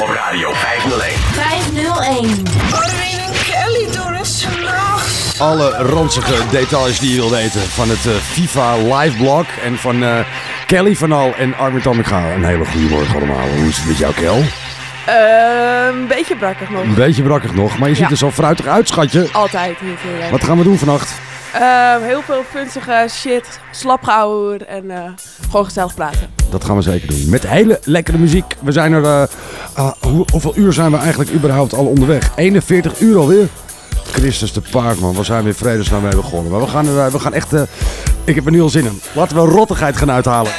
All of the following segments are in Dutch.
op Radio 501. 501. Armin en Kelly. Alle ranzige details die je wil weten van het eh, FIFA live blog. En van eh, Kelly van Al en Armin Tamminga. Een hele goede morgen allemaal. Hoe is het met jou, Kel? Eh, een beetje brakkig nog. Een beetje brakkig nog, maar je ziet Ja. er zo fruitig uit, schatje. Altijd hier. hier. Wat gaan we doen vannacht? Eh, heel veel funzige shit, slapgehouden en eh, gewoon gezellig praten. Dat gaan we zeker doen. Met hele lekkere muziek. We zijn er... eh, ah, hoe, hoeveel uur zijn we eigenlijk überhaupt al onderweg? 41 uur alweer? Christus de paard, man. We zijn weer vredesnaam mee begonnen. Maar we gaan, eh, we gaan echt... ik heb er nu al zin in. Laten we rottigheid gaan uithalen.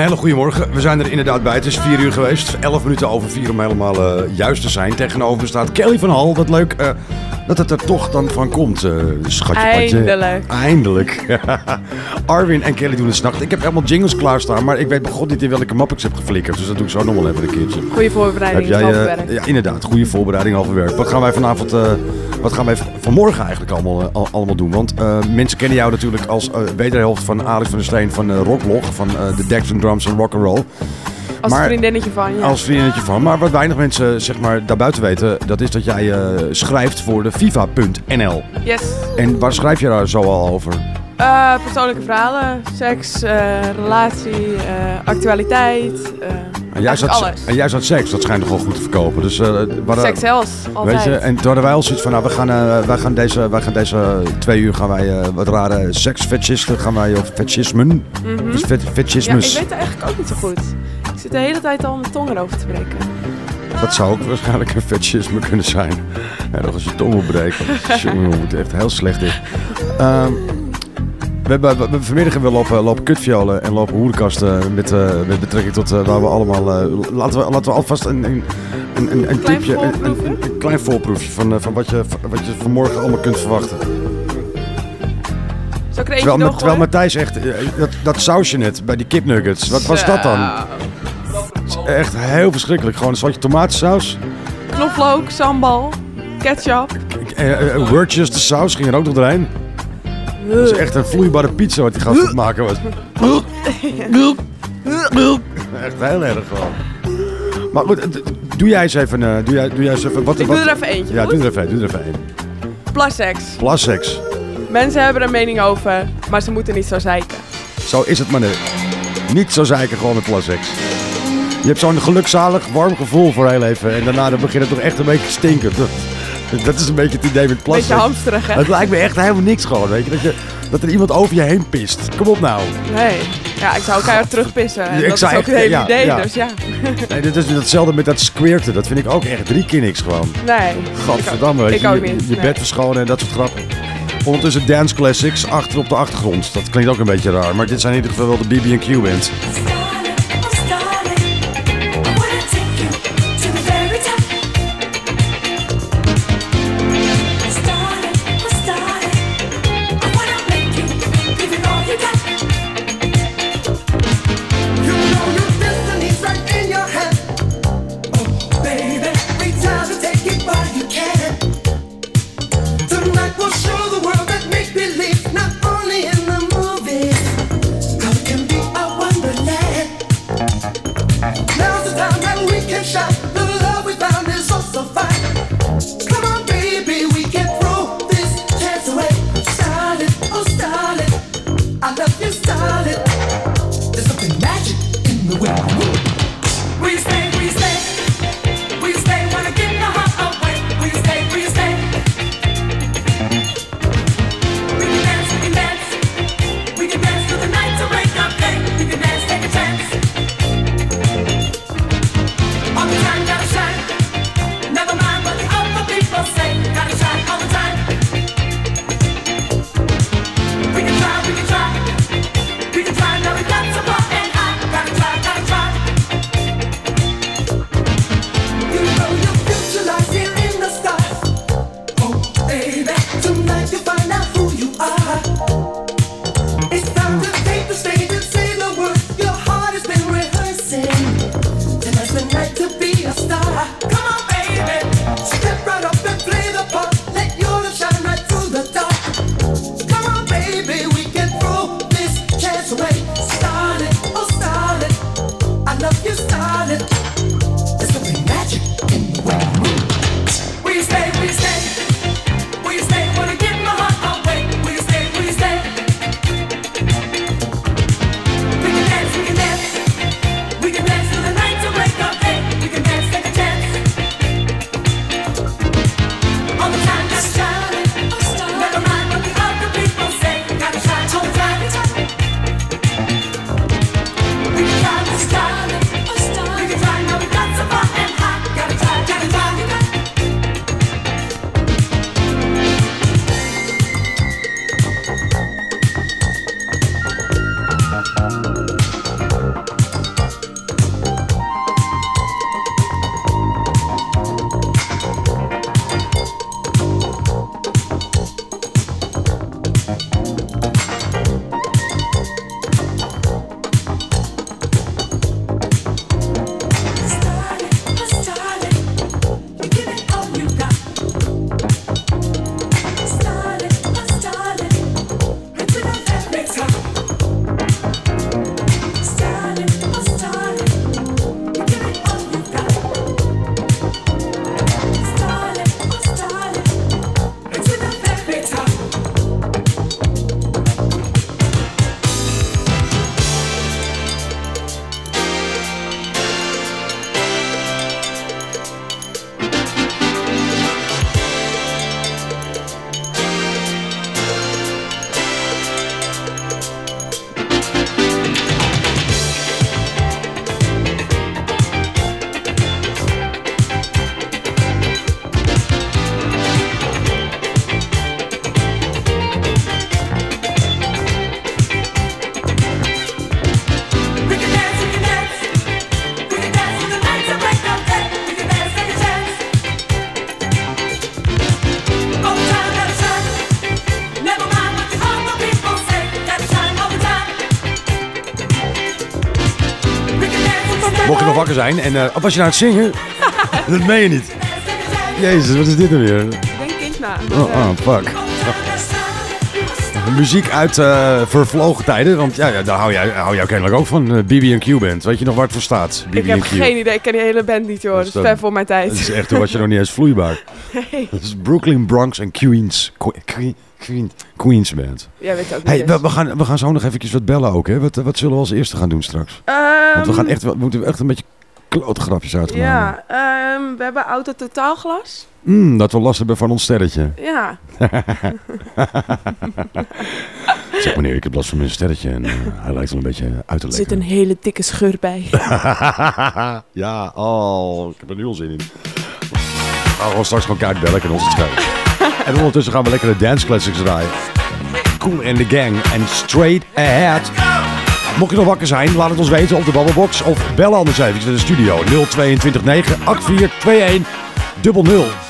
Hele goede morgen. We zijn er inderdaad bij. Het is vier uur geweest. Elf minuten over vier om helemaal eh, juist te zijn. Tegenover staat Kelly van Hal. Wat leuk eh, dat het er toch dan van komt, eh schatje. patje. Eindelijk. Eindelijk. Arwin en Kelly doen het s'nacht. Ik heb helemaal jingles klaarstaan, maar ik weet begon niet in welke map ik ze heb geflikkerd. Dus dat doe ik zo nog wel even een keertje. Goede voorbereiding, Heb jij, ja, inderdaad. Goede voorbereiding, halve werk. Wat gaan wij vanavond, wat gaan wij vanmorgen eigenlijk allemaal, eh, al- allemaal doen? Want eh, mensen kennen jou natuurlijk als eh, wederhelft van Alex van der Steen van Rocklog. Van de Decks and Drums en Rock'n'Roll. Als maar- vriendinnetje van je. Als vriendinnetje van. Maar wat weinig mensen zeg maar, daarbuiten weten, dat is dat jij schrijft voor de FIFA.nl. Yes. En waar schrijf je daar zo al over? Persoonlijke verhalen, seks, relatie, actualiteit. Eh En jij, zat, alles. en jij zat seks, dat schijnt toch wel goed te verkopen. Dus, eh, waar- Seks zelfs, altijd. Weet je, en toen hadden wij al zoiets van, nou, we gaan, eh, wij gaan, deze, wij gaan deze twee uur gaan wij eh, wat rare seksfetchisten gaan wij, of fetchismen, dus fet, Ja, ik weet het eigenlijk ook niet zo goed. Ik zit de hele tijd al mijn tong erover te breken. Dat zou ook waarschijnlijk een fetchisme kunnen zijn. Ja, nog als je tong moet breken. Jongen, is echt heel slecht dit. Ehm, we hebben, we, vanmiddag weer lopen, lopen kutviolen en lopen hoerenkasten met, eh, met betrekking tot eh, waar we allemaal... eh, laten, we, laten we alvast een, een, een, een, een tipje, een, een, klein voorproefje van, eh, van wat, je, wat je vanmorgen allemaal kunt verwachten. Zal ik er Terwijl, nog terwijl Matthijs echt, eh, dat, dat sausje net bij die kipnuggets, wat was dat dan? Echt heel verschrikkelijk. Gewoon een slotje tomatensaus. Knoflook, sambal, ketchup. Eh, eh, Wordjes, de saus ging er ook nog doorheen. Dat is echt een vloeibare pizza wat die gast aan het maken was. Echt heel erg gewoon. Maar goed, doe jij eens even... eh, doe jij, doe jij eens even wat, Ik wat, doe er even eentje, Ja, goed? doe er even, een, doe er even één. Plasseks. Plasseks. Mensen hebben er een mening over, maar ze moeten niet zo zeiken. Zo is het maar net. Niet zo zeiken gewoon met plasseks. Je hebt zo'n gelukzalig, warm gevoel voor heel even. En daarna dan begint het toch echt een beetje te stinken. Dat, is een beetje het idee met Beetje plasseks. hamsterig, hè? Het lijkt me echt helemaal niks gewoon, weet je. Dat, je. dat er iemand over je heen pist. Kom op nou. Nee. Ja, ik zou keihard terugpissen. En Ik dat zou is ook echt- het hele ja, idee, ja. dus ja. Nee, dit is hetzelfde met dat squirten. Dat vind ik ook echt drie keer niks gewoon. Nee. Gadverdamme, weet Ik je. ook niet, je nee. bed verschonen en dat soort grappen. Ondertussen dance classics achter op de achtergrond. Dat klinkt ook een beetje raar. Maar dit zijn in ieder geval wel de BB&Q zijn en eh, was je nou aan het zingen? dat meen je niet. Jezus, wat is dit nou weer? Ik denk kind na. Oh, oh, fuck. Muziek uit eh, vervlogen tijden, want ja, ja, daar hou jij, hou jij kennelijk ook van. eh, BB&Q Band, weet je nog waar het voor staat? Ik heb geen idee. Ik ken die hele band niet, joh. Dat is ver voor mijn tijd. Dat is echt, toen was je nog niet eens vloeibaar. Nee. Dat is Brooklyn, Bronx en Queens. Que- Que- Queen- Queens Band. Jij weet ook Hey, niet we, eens. we, gaan, we gaan zo nog eventjes wat bellen ook, hè? Wat, wat zullen we als eerste gaan doen straks? Want we, gaan Ehm, echt, we moeten echt een beetje klote grapjes uitgaan. Ja, ehm, we hebben auto totaalglas. Mm, dat we last hebben van ons sterretje. Ja. Zeg meneer, ik heb last van mijn sterretje en eh, hij lijkt wel een beetje uit te Er lekken. zit een hele dikke scheur bij. ja, oh, ik heb er nu al zin in. We gaan straks gewoon kaart bellen en ons het schelen. en ondertussen gaan we lekker de dance classics draaien. Cool and the Gang en Straight Ahead. Mocht je nog wakker zijn, laat het ons weten op de Babbelbox of bel anders even naar de studio 0229 8421 00.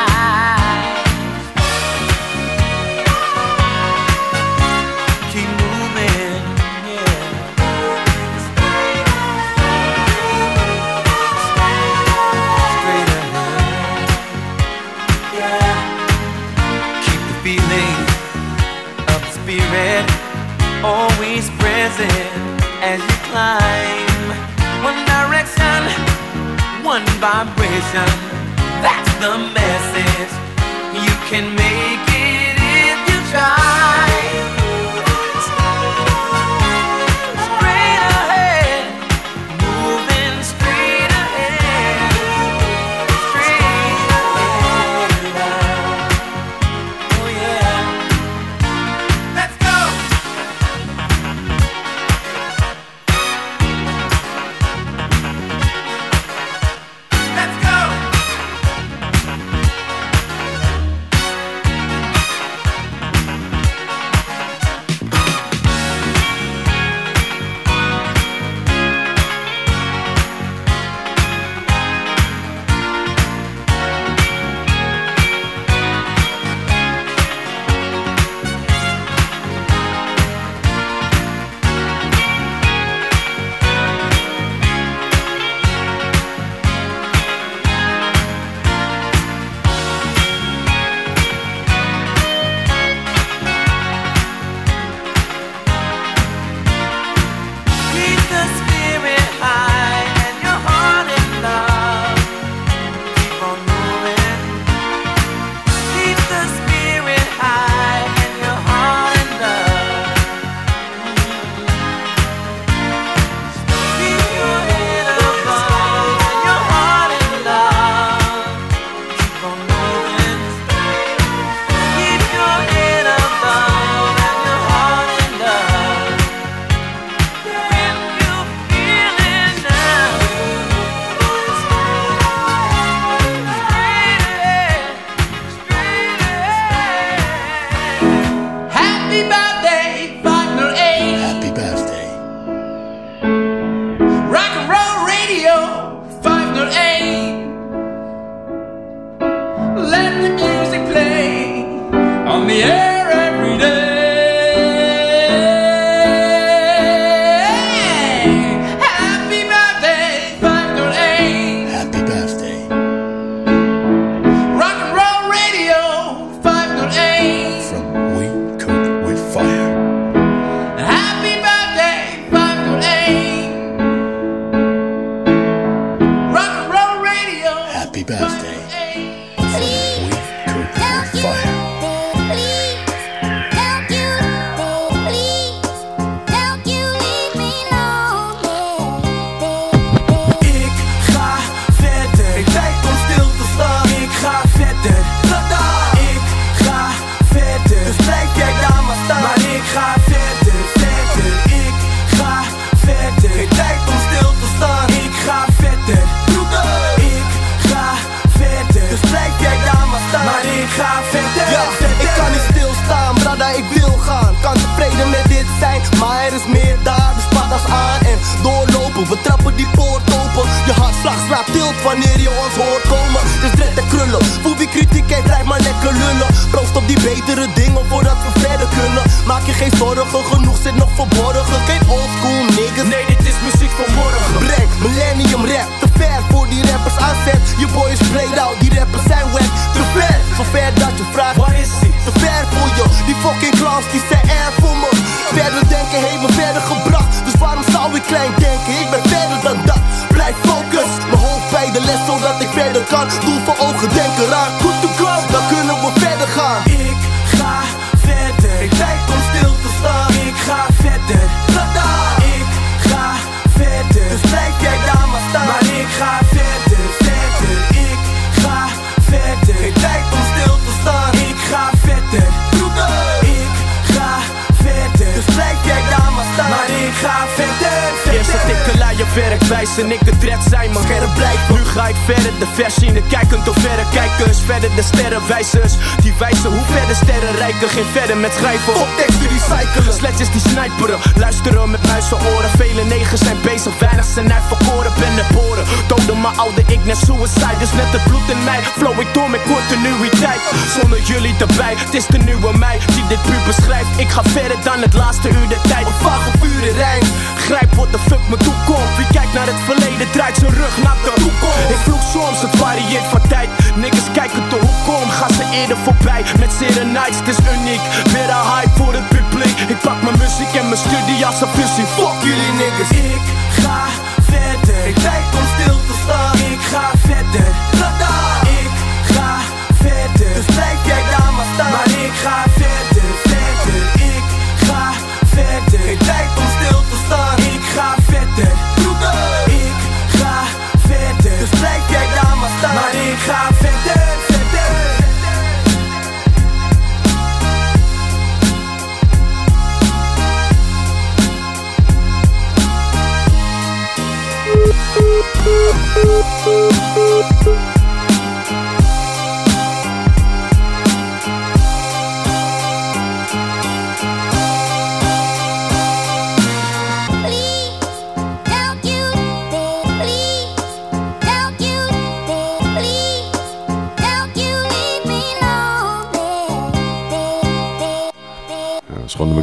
Always present as you climb. One direction, one vibration. That's the message. You can make it if you try. Tijd om stil te staan. Ik ga verder. Ik ga verder, dus blijf jij daar maar staan. Maar ik ga verder, verder. Eerst had ik een luie werkwijze en ik de dread zijn man Scherp blijven. Nu ga ik verder, de versie in de kijkend of verder kijkers Verder de sterrenwijzers, die wijzen hoe verder sterren rijken Geen verder met schrijven Op teksten recyclen. Sletjes die sniperen, luisteren met Vele negers zijn bezig, weinig zijn uitverkoren Ben het boren, doden mijn oude ik net suicide. Dus net het bloed in mij, flow ik door met continuïteit. Zonder jullie erbij, het is de nieuwe mij Die dit puur beschrijft, ik ga verder dan het laatste uur de tijd. Een vage vuren rijm. Grijp wat de fuck me toekomt Wie kijkt naar het verleden draait zijn rug naar de toekomst. Ik vroeg soms, het varieert van tijd. Niggas kijken de hoek om, gaan ze eerder voorbij. Met Nights, het is uniek. Weer een hype voor het publiek. Ik pak mijn muziek en mijn studie als een fusie Fuck jullie niggas Ik ga verder, ik tijd om stil te staan. Ik ga verder, tada. Ik ga verder, dus blijf jij daar maar staan. Maar ik ga verder, verder, ik ga verder. Geen tijd om stil te staan. Ik ga verder, broeder. Ik ga verder, dus blijf jij daar maar staan. Maar ik ga verder.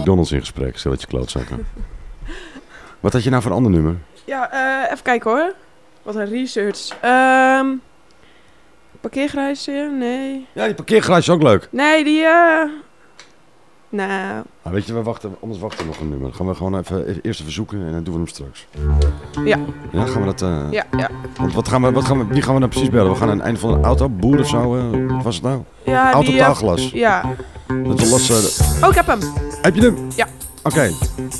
McDonald's in gesprek, stelletje klootzakken. Wat had je nou voor een ander nummer? Ja, eh, even kijken hoor. Wat een research. Ehm parkeergarage? Nee. Ja, die parkeergarage is ook leuk. Nee, die... eh nou, Nou, weet je, we wachten, anders wachten we nog een nummer. Dan gaan we gewoon even e- eerst even zoeken en dan doen we hem straks. ja, Ja, gaan we dat... eh, ja, ja. Want wat gaan we, wat gaan we, wie gaan we nou precies bellen? We gaan aan het einde van een auto, boer of zo. eh, wat was het nou? ja Auto eh, taalglas. Ja. Dat we los, eh, Oh, ik heb hem. heb je hem? Ja. Oké,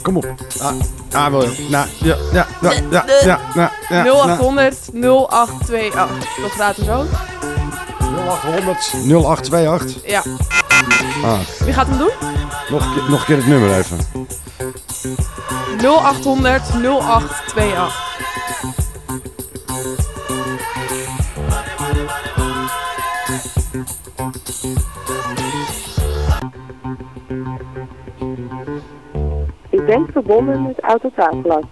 kom op. Ah, ah, wil je? Nou, ja, ja, ja, ja, ja, ja, ja. 0800 0828. Nog gratis ook. 0800 0828. Ja. Ah, Wie gaat hem doen? nog, een keer- nog een keer het nummer even. 0800 0828. U bent verbonden met Autotaalglas.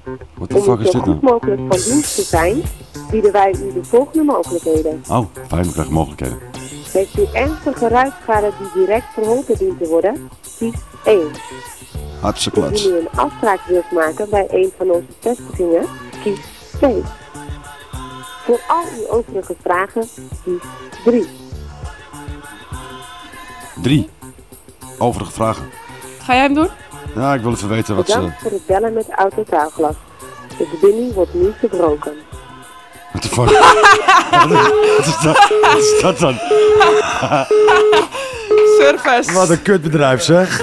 Om zo dit goed nou? mogelijk van dienst te zijn, bieden wij u de volgende mogelijkheden. Oh, krijgen mogelijkheden. Heeft u ernstige geluidsschade die direct verholpen dient te worden? Kies 1. Hartstikke klats. Indien u een afspraak wilt maken bij een van onze vestigingen? Kies 2. Voor al uw overige vragen, kies 3. Drie. Overige vragen. Ga jij hem doen? Ja, ik wil even weten wat ze... Bedankt voor het bellen met Autotaalglas. De verbinding wordt nu verbroken. What the fuck? wat, is dat? wat is dat dan? Service. Wat een kutbedrijf zeg.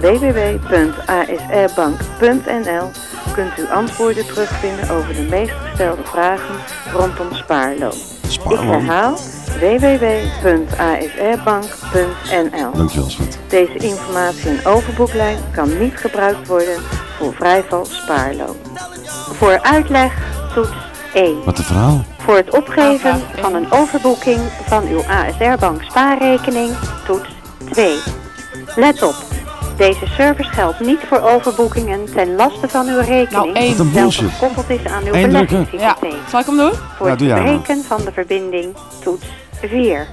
www.asrbank.nl kunt u antwoorden terugvinden over de meest gestelde vragen rondom spaarloon. Ik herhaal www.asrbank.nl Dankjewel, schat. Deze informatie en overboeklijn kan niet gebruikt worden voor vrijval spaarloon. Voor uitleg toets 1. Wat een verhaal. Voor het opgeven van een overboeking van uw ASR-bank spaarrekening toets 2. Let op. Deze service geldt niet voor overboekingen ten laste van uw rekening, Nou, één. Wat een welke bullshit. gekoppeld is aan uw beleggingshypotheek. Zal ik hem doen? Voor Ja, het verbreken van de verbinding toets 4.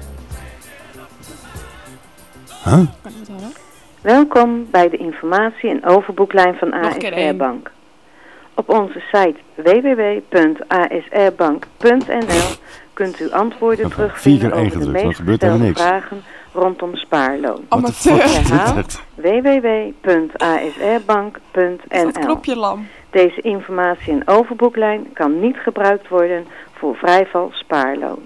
Huh? Welkom bij de informatie- en overboeklijn van ASR. Bank. Op onze site www.asrbbank.nl kunt u antwoorden terugvinden over de meest gestelde niks. vragen rondom spaarloon. Amateur. Is dat knopje lam? Deze informatie- en overboeklijn kan niet gebruikt worden voor vrijval spaarloon.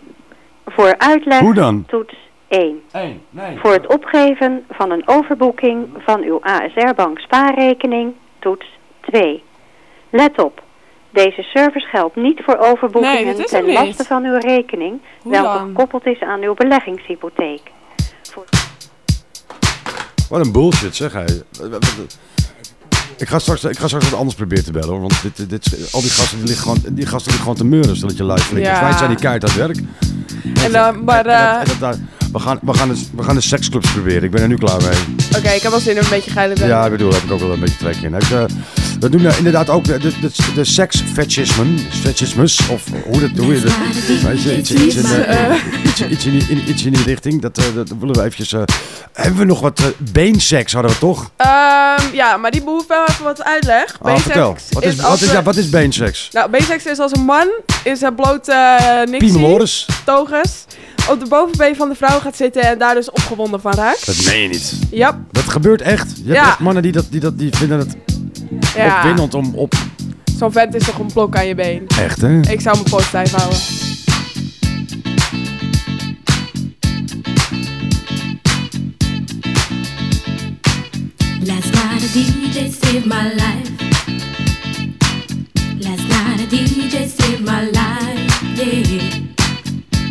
Voor uitleg Hoe dan? toets 1. Eén, nee. Voor het opgeven van een overboeking van uw ASR-bank spaarrekening toets 2. Let op. Deze service geldt niet voor overboekingen ten laste van uw rekening, Hoe welke dan? gekoppeld is aan uw beleggingshypotheek. Wat een bullshit, zeg hij. Ik ga straks, ik ga straks wat anders proberen te bellen, hoor. Want dit, dit, al die gasten die liggen gewoon, die gasten liggen gewoon te meuren, stel dat je live flikkert. Ja. Wij zijn die keihard aan het werk. En dan, maar, En eh, en dat daar- we, gaan, we, gaan de, we gaan de seksclubs proberen. Ik ben er nu klaar mee. oké, ik heb wel zin in een beetje geile bellen. Ja, ik bedoel, daar heb ik ook wel een beetje trek in. Eh, we doen eh, inderdaad ook de, de, de, de of hoe, dat, hoe je dat... Weet je, iets, iets, in, eh, iets, iets, in, die, in, iets in die richting. Dat, eh, dat willen we eventjes... eh, hebben we nog wat eh, beenseks, hadden we toch? Ehm, ja, maar die behoeft wel even wat uitleg. Ah, vertel. Wat is, wat, is, ja, wat is beenseks? Nou, B-seks is als een man is het blote uh, niks toges op de bovenbeen van de vrouw gaat zitten en daar dus opgewonden van raakt. Dat meen je niet. Ja. Dat gebeurt echt. Je hebt Ja. echt mannen die, dat, die, dat, die vinden het Ja. opwindend om op... Zo'n vent is toch een blok aan je been. Echt, hè? Ik zou mijn poot stijf houden. Last night a DJ saved my life. Last night a DJ saved my life, yeah.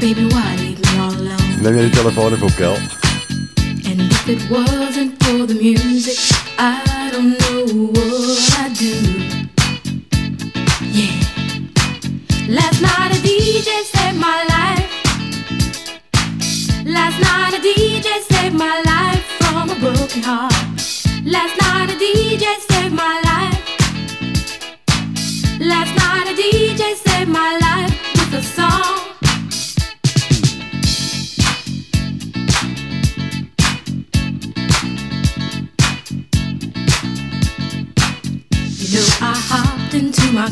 Baby, why leave me all alone? Neem je die telefoon even op, Kel. And if it wasn't for the music, I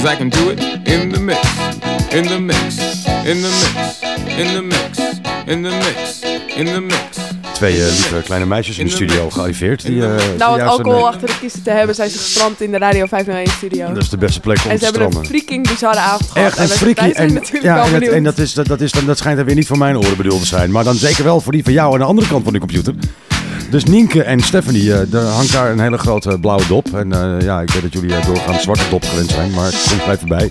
Cause I can do it in the mix. In the mix. In the mix. In the mix. In the mix. In the mix. Twee eh, lieve kleine meisjes in de studio gearriveerd. Die, eh, Nou, wat alcohol een- achter de kiezen te hebben, zijn ze gestrand in de Radio 501 studio. Dat is de beste plek om En te ze hebben een freaking bizarre avond gehad. Echt een en zijn En, natuurlijk ja, wel en, en dat, is, dat, dat, is, dan- dat schijnt dan weer niet voor mijn oren bedoeld te zijn. Maar dan zeker wel voor die van jou aan de andere kant van de computer. Dus Nienke en Stephanie, eh, er hangt daar een hele grote blauwe dop. En eh, ja, ik weet dat jullie eh, doorgaans zwarte dop gewend zijn, maar het komt blijven bij.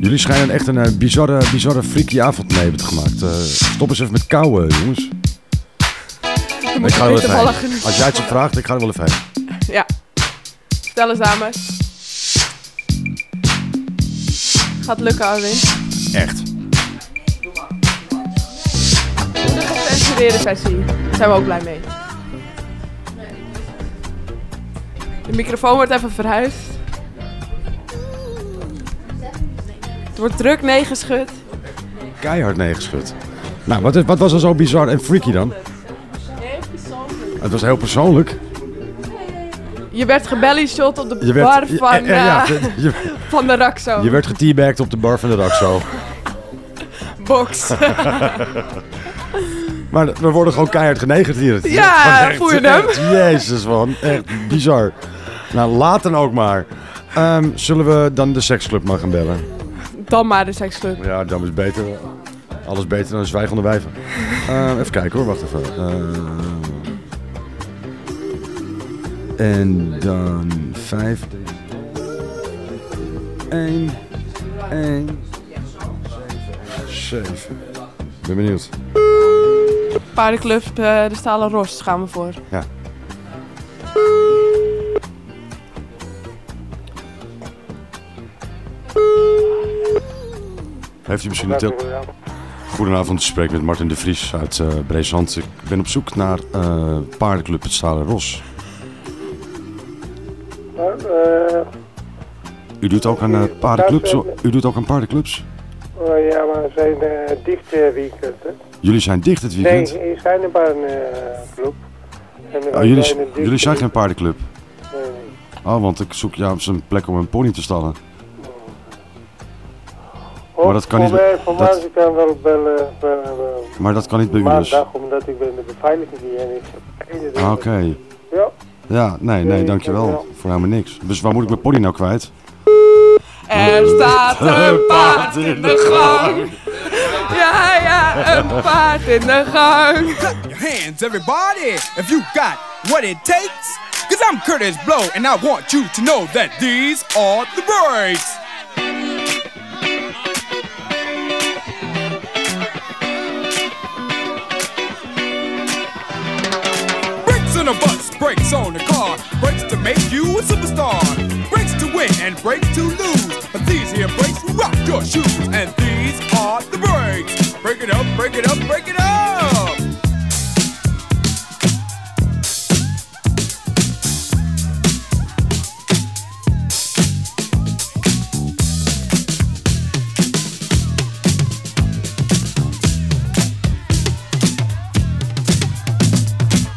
Jullie schijnen echt een bizarre, bizarre freaky avond mee hebben gemaakt. Stop eens even met kouwen, jongens. Ik ga er wel even heen. Als jij het zo vraagt, ik ga er wel even heen. Ja. Vertel eens dames. Gaat lukken, Arwin. Echt. Sessie. Daar zijn we ook blij mee. De microfoon wordt even verhuisd. Het wordt druk neergeschud. Keihard neergeschud. Nou, wat, wat was er zo bizar en freaky dan? Het was heel persoonlijk. Je werd gebellyshot op de Je bar van, eh, eh, ja, eh, je- van de Raxo. Je werd geteabagged op de bar van de Raxo. Box. maar we worden gewoon keihard genegerd hier. Ja, echt- voel je hem? Jezus man, echt bizar. Nou, laat dan ook maar. Ehm, zullen we dan de seksclub maar gaan bellen? Dan maar de seksclub. Ja, dan is beter. Alles beter dan zwijgende wijven. Ehm, even kijken hoor, wacht even. Ehm, en dan 5, 1, 1, 7. Ben benieuwd. Paardenclub, eh, de Stalen Ros gaan we voor. Ja. Heeft u misschien een til... Goedenavond, ik spreek met Martin de Vries uit eh Brezand. Ik ben op zoek naar eh paardenclub Het Stalen Ros. Eh, U doet ook aan paardenclubs? U doet ook aan paardenclubs? oh ja, maar we zijn eh, dicht eh, weekend. Hè? Jullie zijn dicht het weekend? Nee, er zijn een paar uh, club. En Oh, jullie, zijn jullie zijn geen paardenclub? Nee, nee. Oh, want ik zoek ja, op een plek om een pony te stallen. Of Maar dat kan niet- Voor meer dat- kan wel bellen, bellen, bellen. Maar dat kan niet bij u dus? Omdat ik ben de beveiliging hier en ik heb Oké. Ja. Ja, nee, nee, dankjewel. Voor helemaal niks. Dus waar moet ik mijn pony nou kwijt? Er staat een paard in de gang. Ja, ja, een paard in de gang. Clap your hands, everybody, if you got what it takes. Cause I'm Curtis Blow, and I want you to know that these are the breaks. Brakes on a bus, brakes on a car, brakes to make you a superstar, brakes to win and brakes to lose. But these here brakes rock your shoes, and these are the brakes. Break it up, break it up, break it up.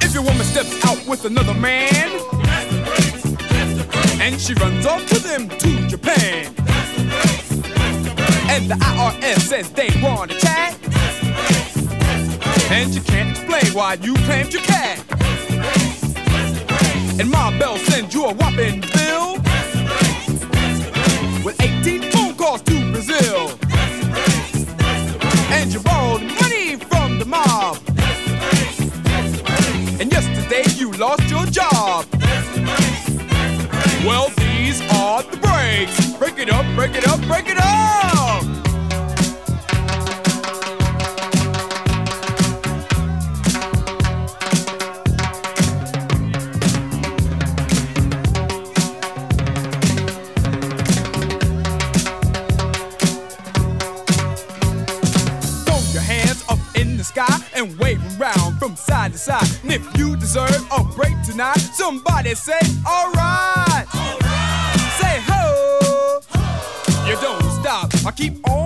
If your woman steps out with another man, and she runs off with him to Japan, and the IRS says they want to chat, and you can't explain why you claimed your cat, and Ma Bell sends you a whopping bill with 18 phone calls to Brazil, and you borrowed money from the mob. And yesterday you lost your job. Well, these are the breaks. Break it up, break it up, break it up. Somebody say, alright. Say ho. You don't stop. I keep on.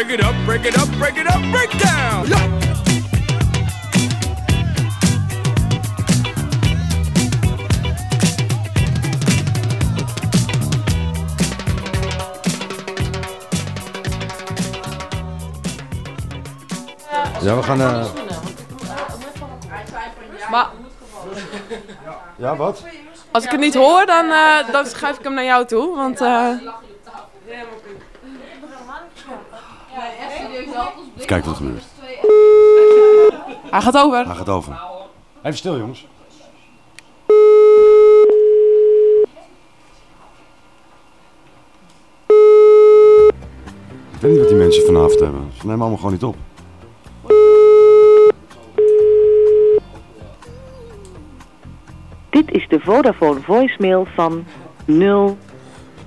Break it up, break it up, break it up, break down. Yeah. Ja, we gaan... eh, Maar Ja, wat? als ik het niet hoor, dan, eh, dan schuif ik hem naar jou toe. Want eh, Kijken wat er gebeurt. hij gaat over. Hij gaat over. Even stil, jongens. Ik weet niet wat die mensen vanavond hebben. Ze nemen allemaal gewoon niet op. Dit is de Vodafone voicemail van 0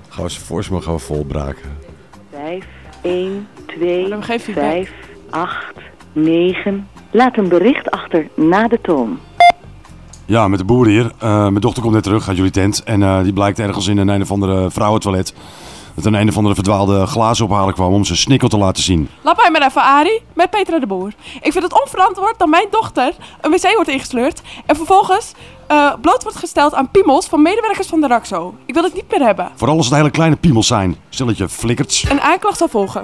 Gaan we zijn voicemail gaan we volbraken. 5 1 2 5 8 9. Laat een bericht achter na de toon. Ja, met de boer hier. Eh, mijn dochter komt net terug uit jullie tent. En eh, die blijkt ergens in een een of andere vrouwentoilet. Dat een een of andere verdwaalde glazen ophalen kwam om zijn snikkel te laten zien. Laat mij maar even, Arie, met Petra de Boer. Ik vind het onverantwoord dat mijn dochter een wc wordt ingesleurd... en vervolgens eh, bloot wordt gesteld aan piemels van medewerkers van de RAXO. Ik wil het niet meer hebben. Vooral als het hele kleine piemels zijn. Stelletje flikkerts. Een aanklacht zal volgen.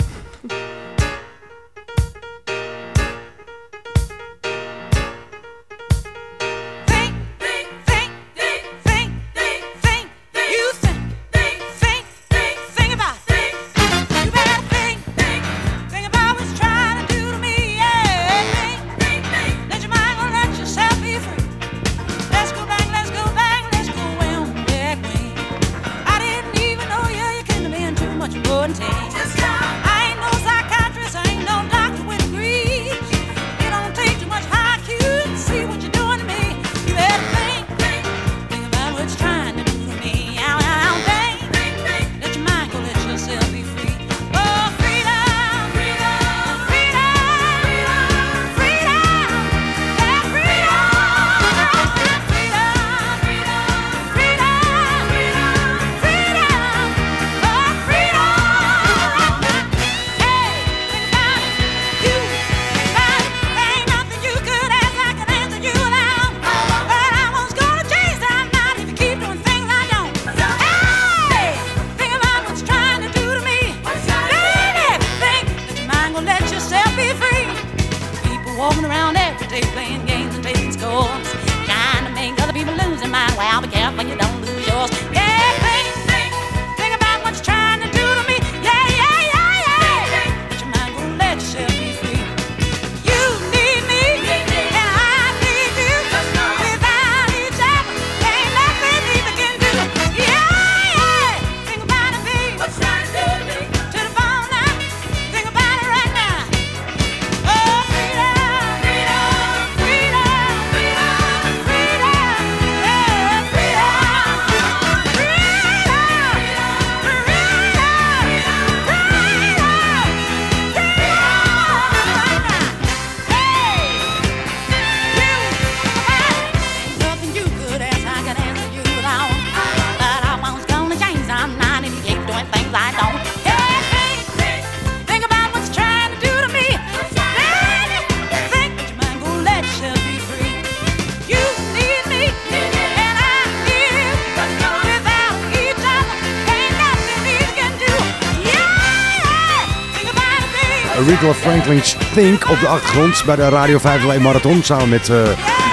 Aretha Franklin's Think op de achtergrond bij de Radio 501 Marathon samen met, eh,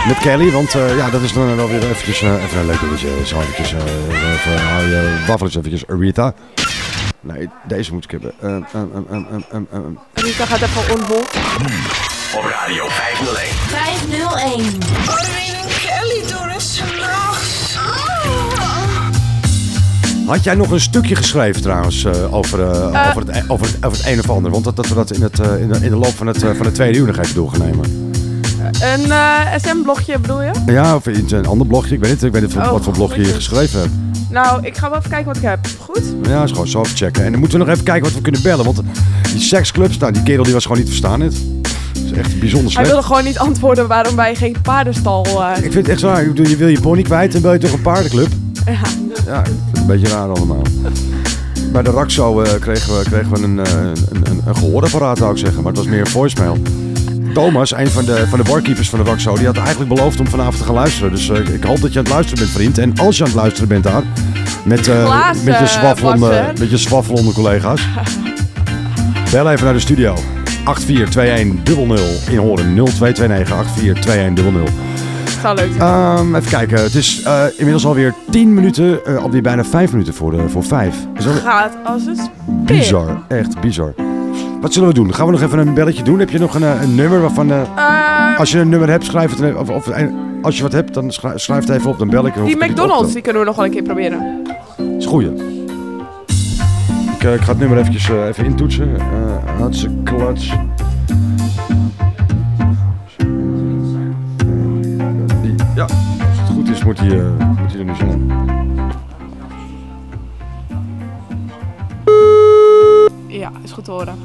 met Kelly. Want eh, ja, dat is dan wel weer eventjes, eh, even een leuk dingetje. Zo eventjes, eh, even, hou je waffels eventjes Aretha. Nee, deze moet ik hebben. Ehm. Rita gaat even on hold. Op Radio 501. 501. Had jij nog een stukje geschreven trouwens eh, over, eh, Eh. over, het, over, het, over het een of ander? Want dat, dat we dat in, het, in, de, in de loop van het, van het tweede uur nog even door gaan nemen. Een SM-blogje bedoel je? Ja, of iets, een ander blogje. Ik weet niet, ik weet niet Oh, wat voor blogje je geschreven hebt. Nou, ik ga wel even kijken wat ik heb. Goed? Ja, is gewoon zo even checken. En dan moeten we nog even kijken wat we kunnen bellen. Want die seksclubs, nou, die kerel die was gewoon niet verstaan net. Dat is echt bijzonder Hij slecht. wilde gewoon niet antwoorden waarom wij geen paardenstal... Ik vind het echt zwaar. Je wil je pony kwijt en wil je toch een paardenclub? ja. Ja, beetje raar allemaal. Bij de Raxo eh, kregen we, kregen we een, eh, een, een, een gehoorapparaat, zou ik zeggen. Maar het was meer voicemail. Thomas, een van de, van de barkeepers van de Raxo, die had eigenlijk beloofd om vanavond te gaan luisteren. Dus eh, ik hoop dat je aan het luisteren bent, vriend. En als je aan het luisteren bent daar, met, Glazen met, je, zwaffelende, met je zwaffelende collega's, bel even naar de studio. 842100 in Horen 0229 842100. Zou leuk zijn. Ehm, even kijken, het is eh, inmiddels alweer 10 minuten, eh, alweer bijna 5 minuten voor, de, voor 5. Is dat Gaat als een speer. bizar, echt bizar. Wat zullen we doen? Gaan we nog even een belletje doen? Heb je nog een, eh, een nummer waarvan... als je een nummer hebt, schrijf het. Of, of als je wat hebt, dan schrijf, het even op. Dan bel ik. Die het McDonald's, die kunnen we nog wel een keer proberen. is een goeie. Ik, ik ga het nummer eventjes even intoetsen. Uh, klats. Ja, als het goed is, moet hij, eh, moet hij er nu zijn. Ja, is goed te horen.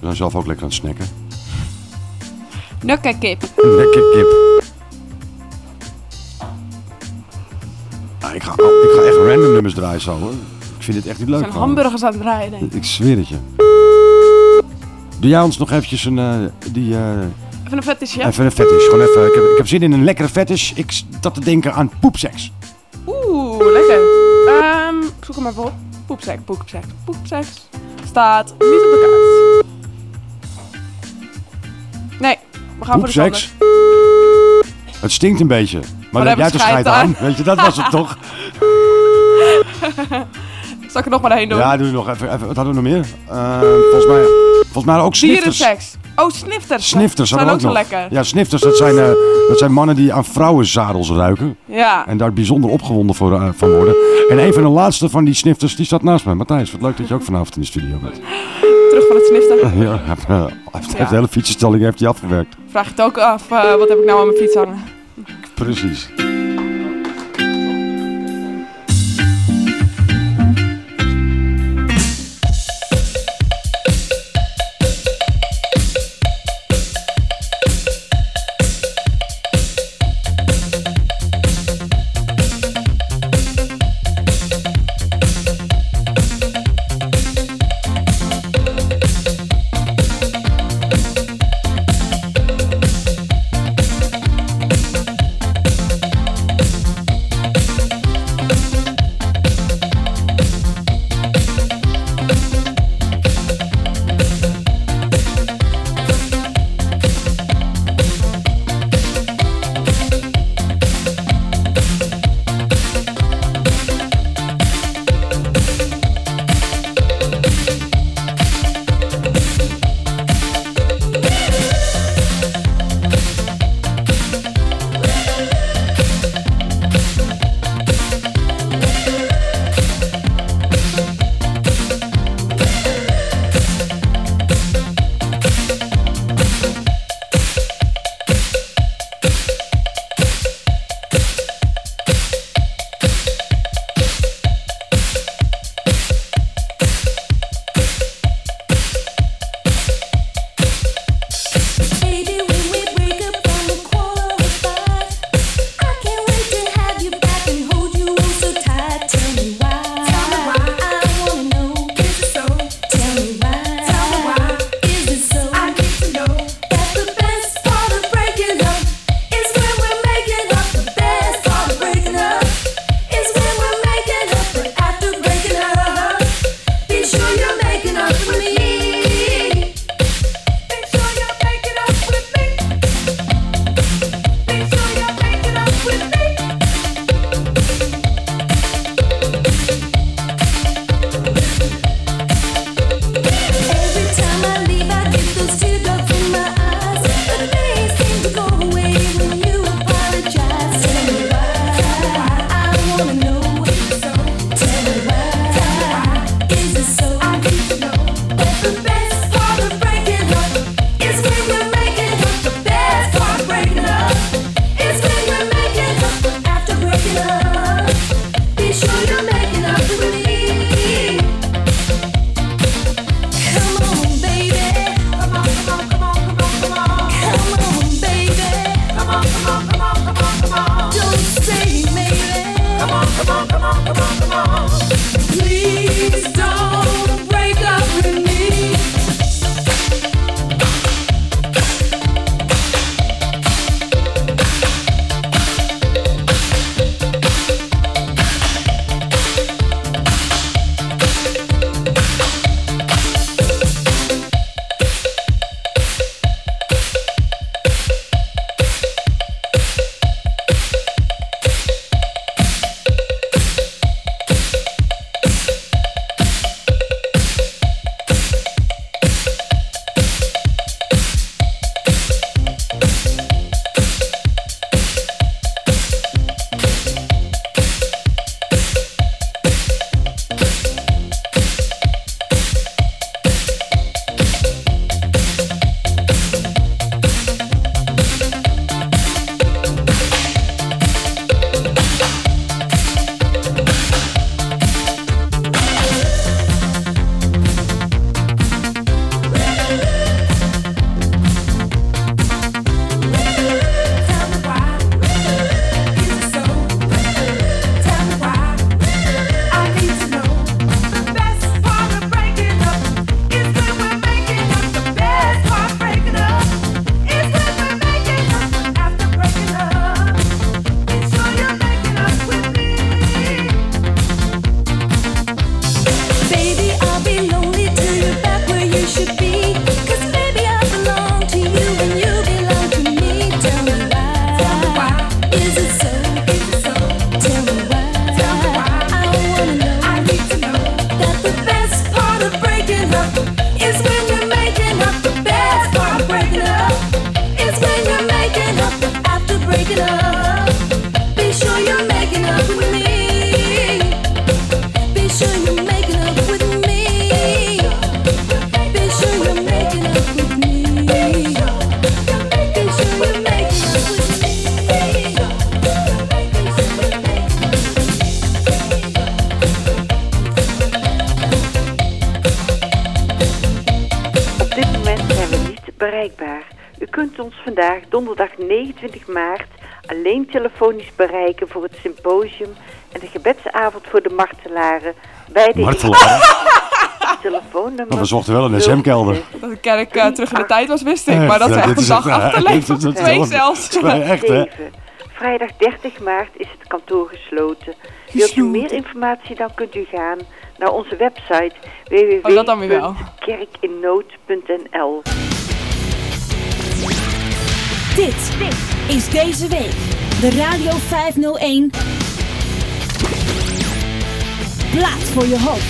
We zijn zelf ook lekker aan het snacken. Nukkenkip. Kip. Ah, ik, ga, ik ga echt random nummers draaien zo hoor. Ik vind dit echt niet leuk. zijn gewoon. hamburgers aan het draaien, denk ik. Ik zweer het je. Doe jij ons nog eventjes een, eh, die, eh, Even een fetishje. even een fetish. Gewoon even, ik, heb, ik heb zin in een lekkere fetish. Ik zat te denken aan poepseks. Oeh, lekker. Ehm, ik zoek hem even op. Poepseks, poepseks, poepseks. Staat niet op de kaart. Nee, we gaan voor de Poepseks? Het stinkt een beetje. Maar Maar daar heb jij te scheid aan. Weet je, dat was het toch? Zal ik er nog maar heen doen? Ja, doe je nog even, even. Wat hadden we nog meer? Eh, volgens mij, volgens mij ook snifters. Dierenseks. Oh, snifters. Snifters zijn ook ook nog. lekker. Ja, snifters, dat zijn, eh, dat zijn mannen die aan vrouwenzadels ruiken. Ja. En daar bijzonder opgewonden voor, eh, van worden. En een van de laatste van die snifters, die staat naast mij. Matthijs, wat leuk dat je ook vanavond in de studio bent. Terug van het sniften. Ja, hij heeft, hij heeft Ja. de hele fietsenstalling heeft hij afgewerkt. Vraag je het ook af, wat heb ik nou aan mijn fiets hangen? Precies. Bereiken voor het symposium en de gebedsavond voor de martelaren bij de martelaren. telefoonnummer. We zochten wel een SM-kelder. Dat de kerk terug in de tijd was, wist ik. Maar dat is echt een dag achterleven. Twee Vrijdag 30 maart is het kantoor gesloten. Wilt u meer informatie, dan kunt u gaan naar onze website oh, www.kerkinnood.nl. Dit is deze week. De Radio 501. plaat voor je hoop.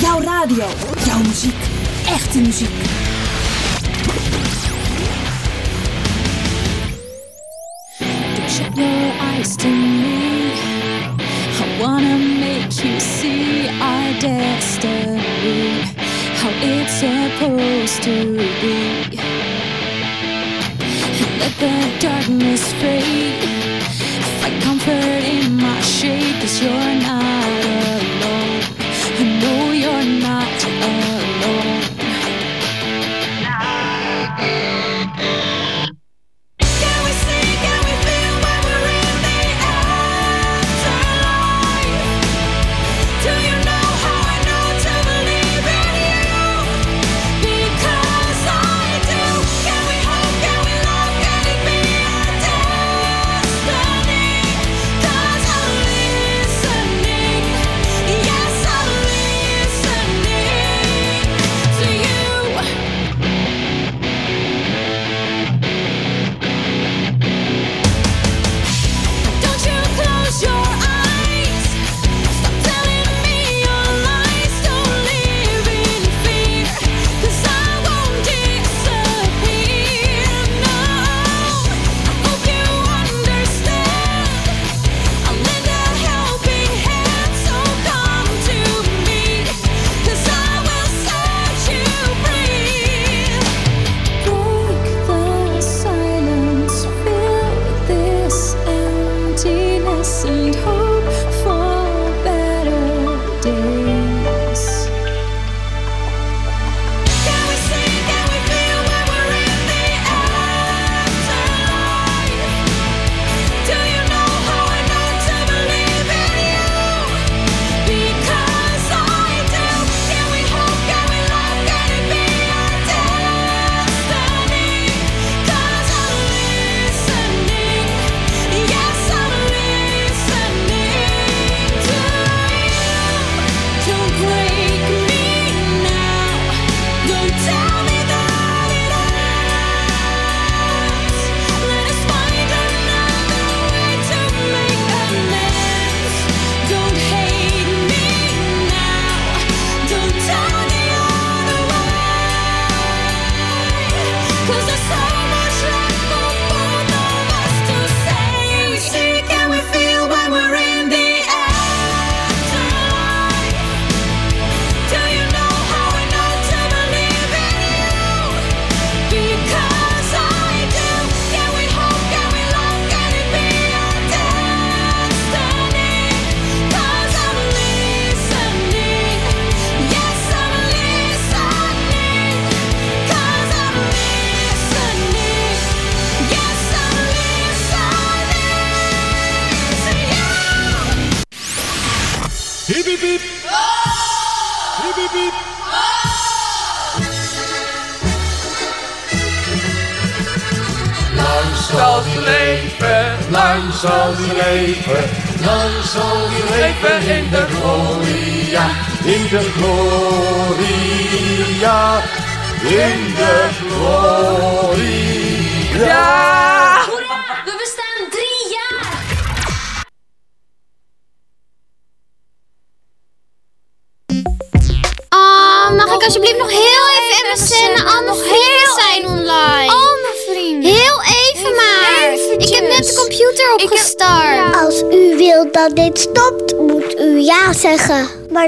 Jouw radio. Jouw muziek. Echte muziek. Don't shut your eyes to me. I wanna make you see our destiny. How it's supposed to be. the darkness fade. Find comfort in my shade, cause you're not.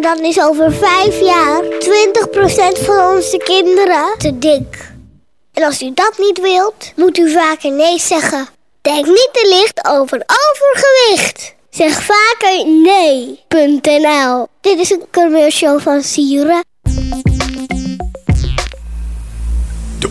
dan is over vijf jaar 20% van onze kinderen te dik. En als u dat niet wilt, moet u vaker nee zeggen. Denk niet te licht over overgewicht. Zeg vaker nee.nl. Dit is een commercial van Sieren.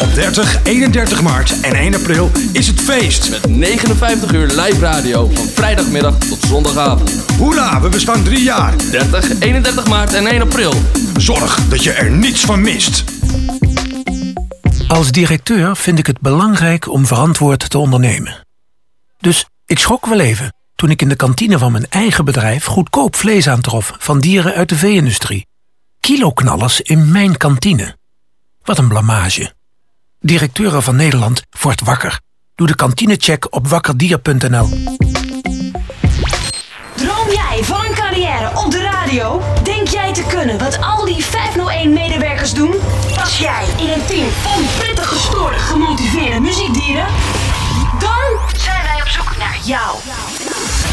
Op 30, 31 maart en 1 april is het feest. Met 59 uur live radio van vrijdagmiddag tot zondagavond. Hoera, we bestaan drie jaar. 30, 31 maart en 1 april. Zorg dat je er niets van mist. Als directeur vind ik het belangrijk om verantwoord te ondernemen. Dus ik schrok wel even toen ik in de kantine van mijn eigen bedrijf goedkoop vlees aantrof van dieren uit de vee-industrie. Kiloknallers in mijn kantine. Wat een blamage. Directeuren van Nederland wordt wakker. Doe de kantinecheck op wakkerdier.nl. Droom jij van een carrière op de radio? Denk jij te kunnen wat al die 501-medewerkers doen? Pas jij in een team van prettig gestoorde, gemotiveerde muziekdieren? Dan zijn wij op zoek naar jou.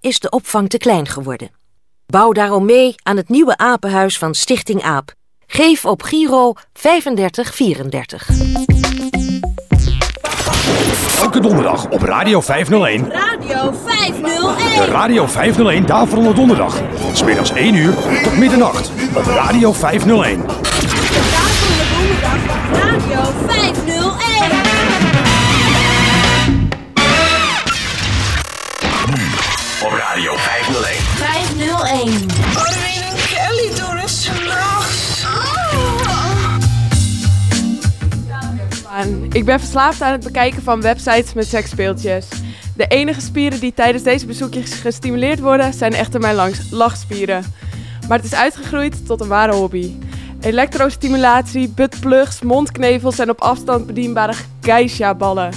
is de opvang te klein geworden. Bouw daarom mee aan het nieuwe apenhuis van Stichting AAP. Geef op Giro 3534. Elke donderdag op Radio 501. Radio 501. De Radio 501 Daverende Donderdag. Van 's middags 1 uur tot middernacht op Radio 501. Radio 501. Ik ben verslaafd aan het bekijken van websites met seksspeeltjes. De enige spieren die tijdens deze bezoekjes gestimuleerd worden, zijn echter mijn langs- lachspieren. Maar het is uitgegroeid tot een ware hobby. Elektrostimulatie, buttplugs, mondknevels en op afstand bedienbare geisha-ballen.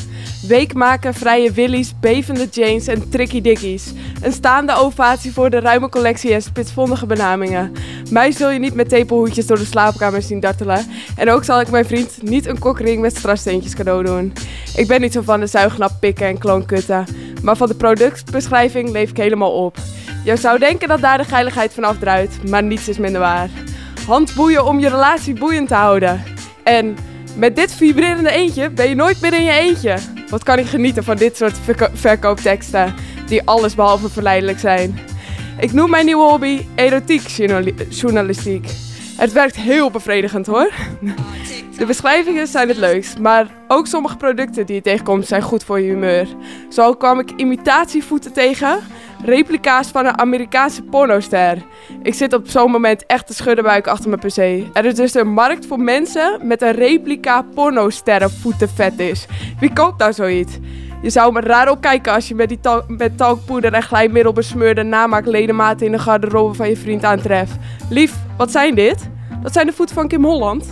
Weekmaken, vrije willies, bevende Janes en tricky dickies. Een staande ovatie voor de ruime collectie en spitsvondige benamingen. Mij zul je niet met tepelhoedjes door de slaapkamer zien dartelen. En ook zal ik mijn vriend niet een kokring met strassteentjes cadeau doen. Ik ben niet zo van de zuignap pikken en kloonkutten. Maar van de productbeschrijving leef ik helemaal op. Je zou denken dat daar de geiligheid van afdruidt, maar niets is minder waar. Handboeien om je relatie boeiend te houden. En met dit vibrerende eentje ben je nooit meer in je eentje. Wat kan ik genieten van dit soort verko- verkoopteksten, die alles behalve verleidelijk zijn. Ik noem mijn nieuwe hobby erotiek journali- journalistiek. Het werkt heel bevredigend hoor. De beschrijvingen zijn het leukst, maar ook sommige producten die je tegenkomt zijn goed voor je humeur. Zo kwam ik imitatievoeten tegen, replica's van een Amerikaanse pornoster. Ik zit op zo'n moment echt te schudden buik achter mijn pc. Er is dus een markt voor mensen met een replica pornosterrenvoetenvet is. Wie koopt nou zoiets? Je zou me raar opkijken als je met, die met talkpoeder en glijmiddel besmeurde namaakledematen in de garderobe van je vriend aantreft. Lief, wat zijn dit? Dat zijn de voeten van Kim Holland.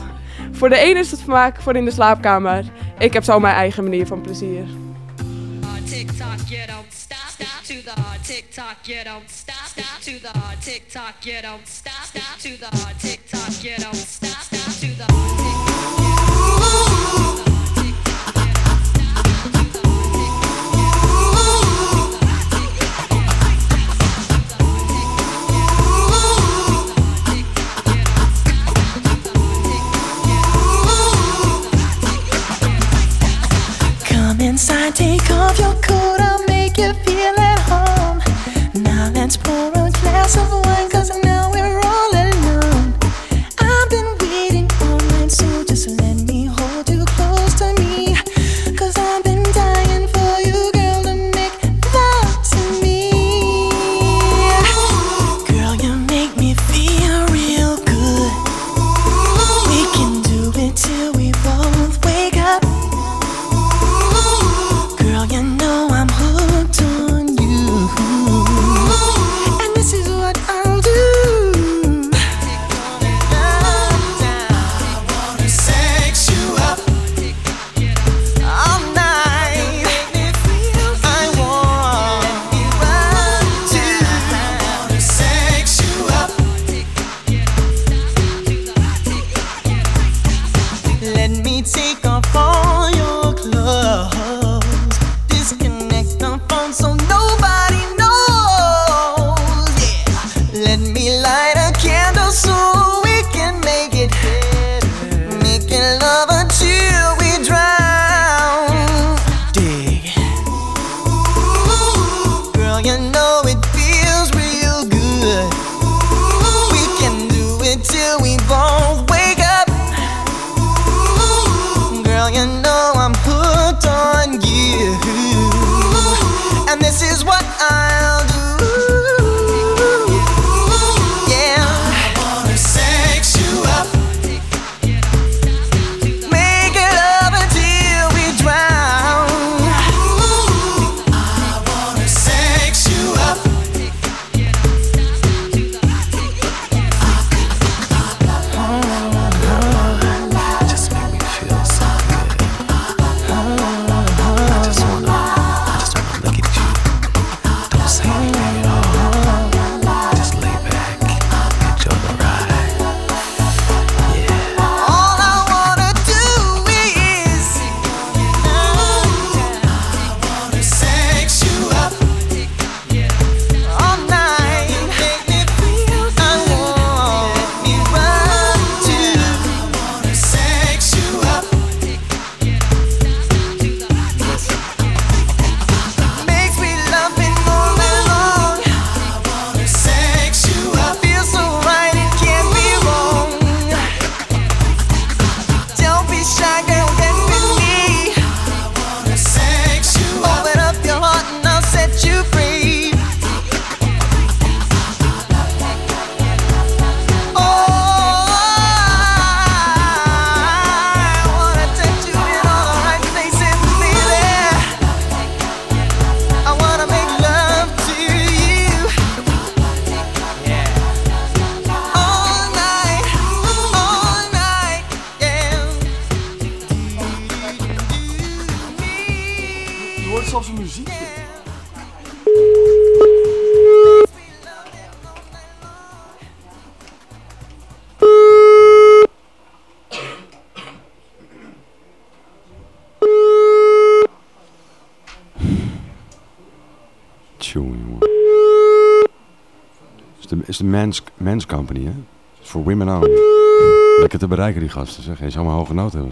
Voor de ene is het vermaak voor in de slaapkamer. Ik heb zo mijn eigen manier van plezier. TikTok, you don't stop, to the hard TikTok, you don't stop, stop to the hard TikTok, you don't stop, stop to the hard TikTok, you don't stop, stop to the Come inside, take off your coat, I'll make you feel at home. Now let's pour a glass of wine, cause now we're Men's, men's Company, hè? Is voor women only. Lekker te bereiken, die gasten. Zeg, je zou maar hoge nood hebben.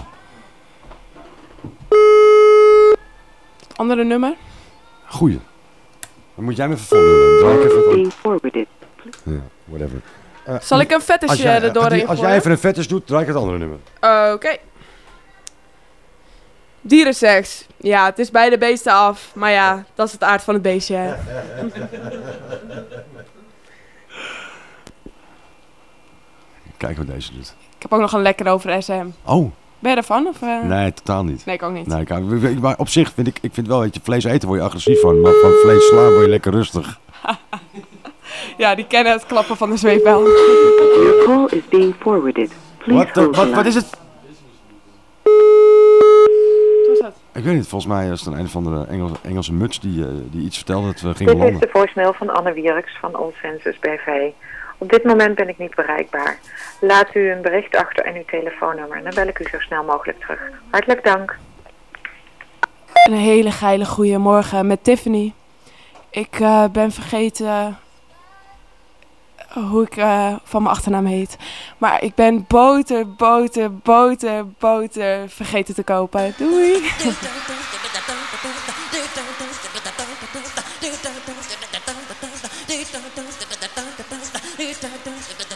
Andere nummer? Goeie. Dan moet jij me even volgen. Draai ik even het Being forwarded. Ja, whatever. Eh, Zal ik een fetish, als jij- eh, er doorheen Als jij even een fetish doet, draai ik het andere nummer. Oké. Dierenseks. Ja, het is bij de beesten af. Maar ja, dat is het aard van het beestje. hè. Kijk wat deze doet. Ik heb ook nog een lekker over SM. Oh, Ben je ervan? Of, eh? nee, totaal niet. Nee, ik ook niet. Nee, ik, maar op zich vind ik, ik vind wel, weet je, vlees eten word je agressief van. Maar van vlees slaan word je lekker rustig. Ja, die kennen het klappen van de zweepbel. Your call is being forwarded. Please Wat, wat, wat is het? Wat is dat? Ik weet niet, volgens mij is het een, een of andere Engelse, Engelse muts die, eh, die iets vertelde dat we gingen Dit is landen. de voicemail van Anne Wierks van Oncensus BV. Op dit moment ben ik niet bereikbaar. Laat u een bericht achter en uw telefoonnummer. en Dan bel ik u zo snel mogelijk terug. Hartelijk dank. Een hele geile goede morgen met Tiffany. Ik eh, ben vergeten hoe ik eh, van mijn achternaam heet. Maar ik ben boter, boter, boter, boter vergeten te kopen. Doei! I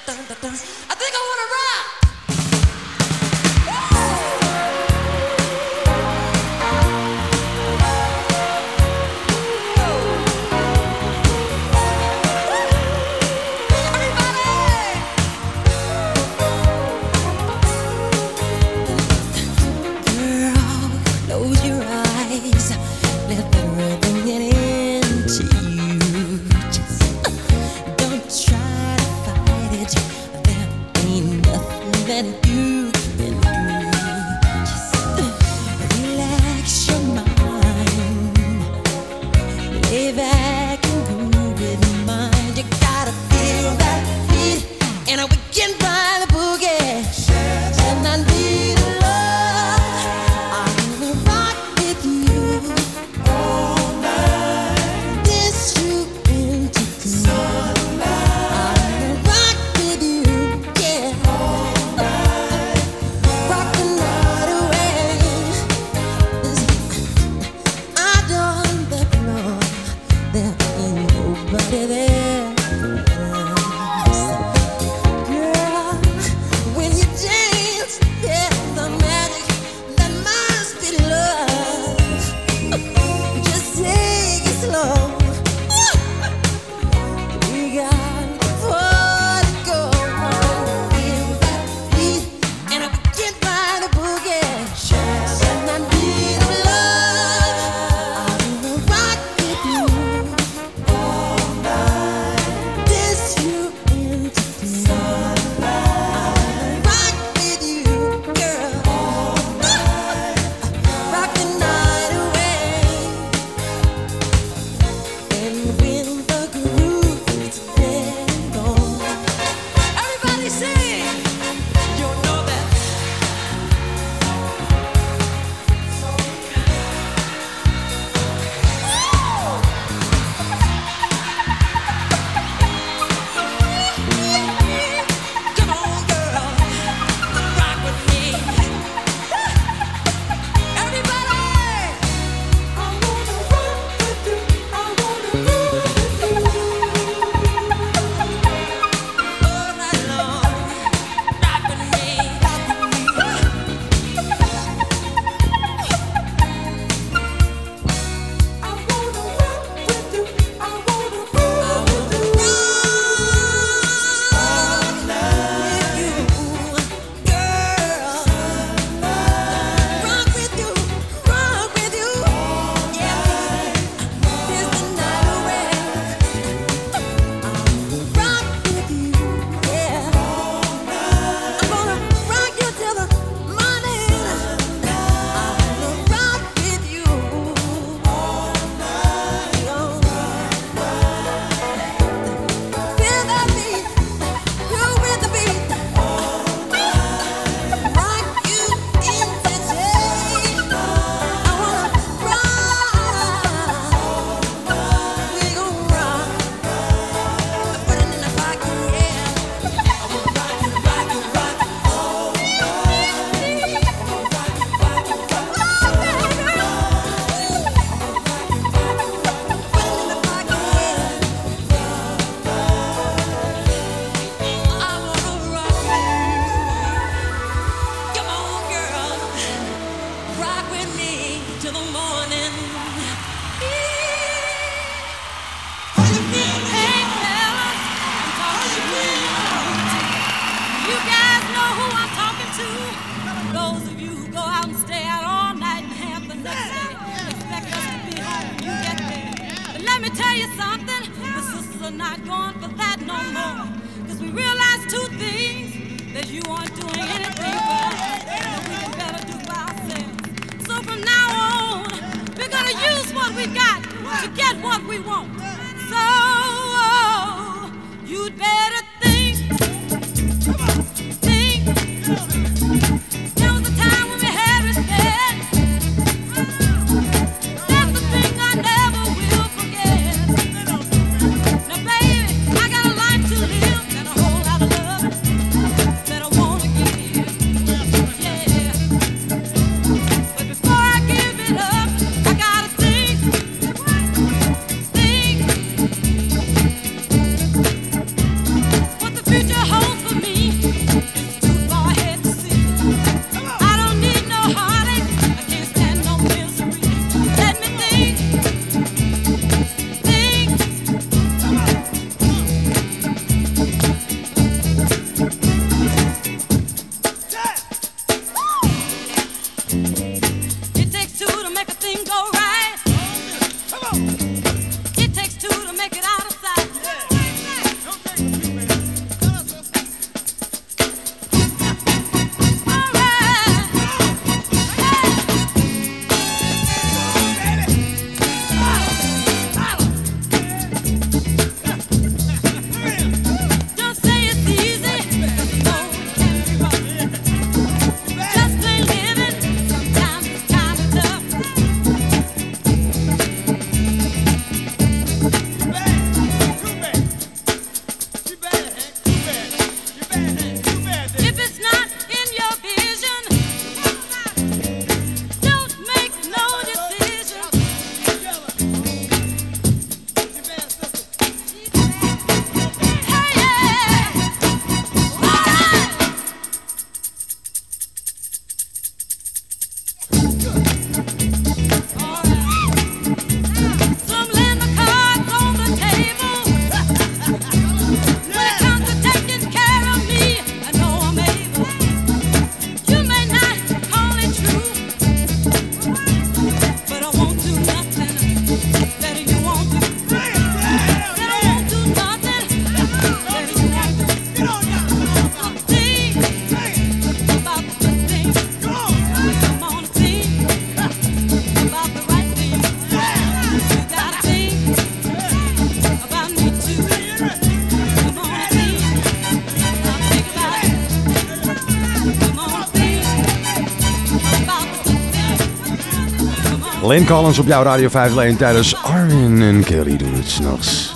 Lynn Collins op jouw Radio 5 Leen tijdens Armin en Kelly doen het s'nachts.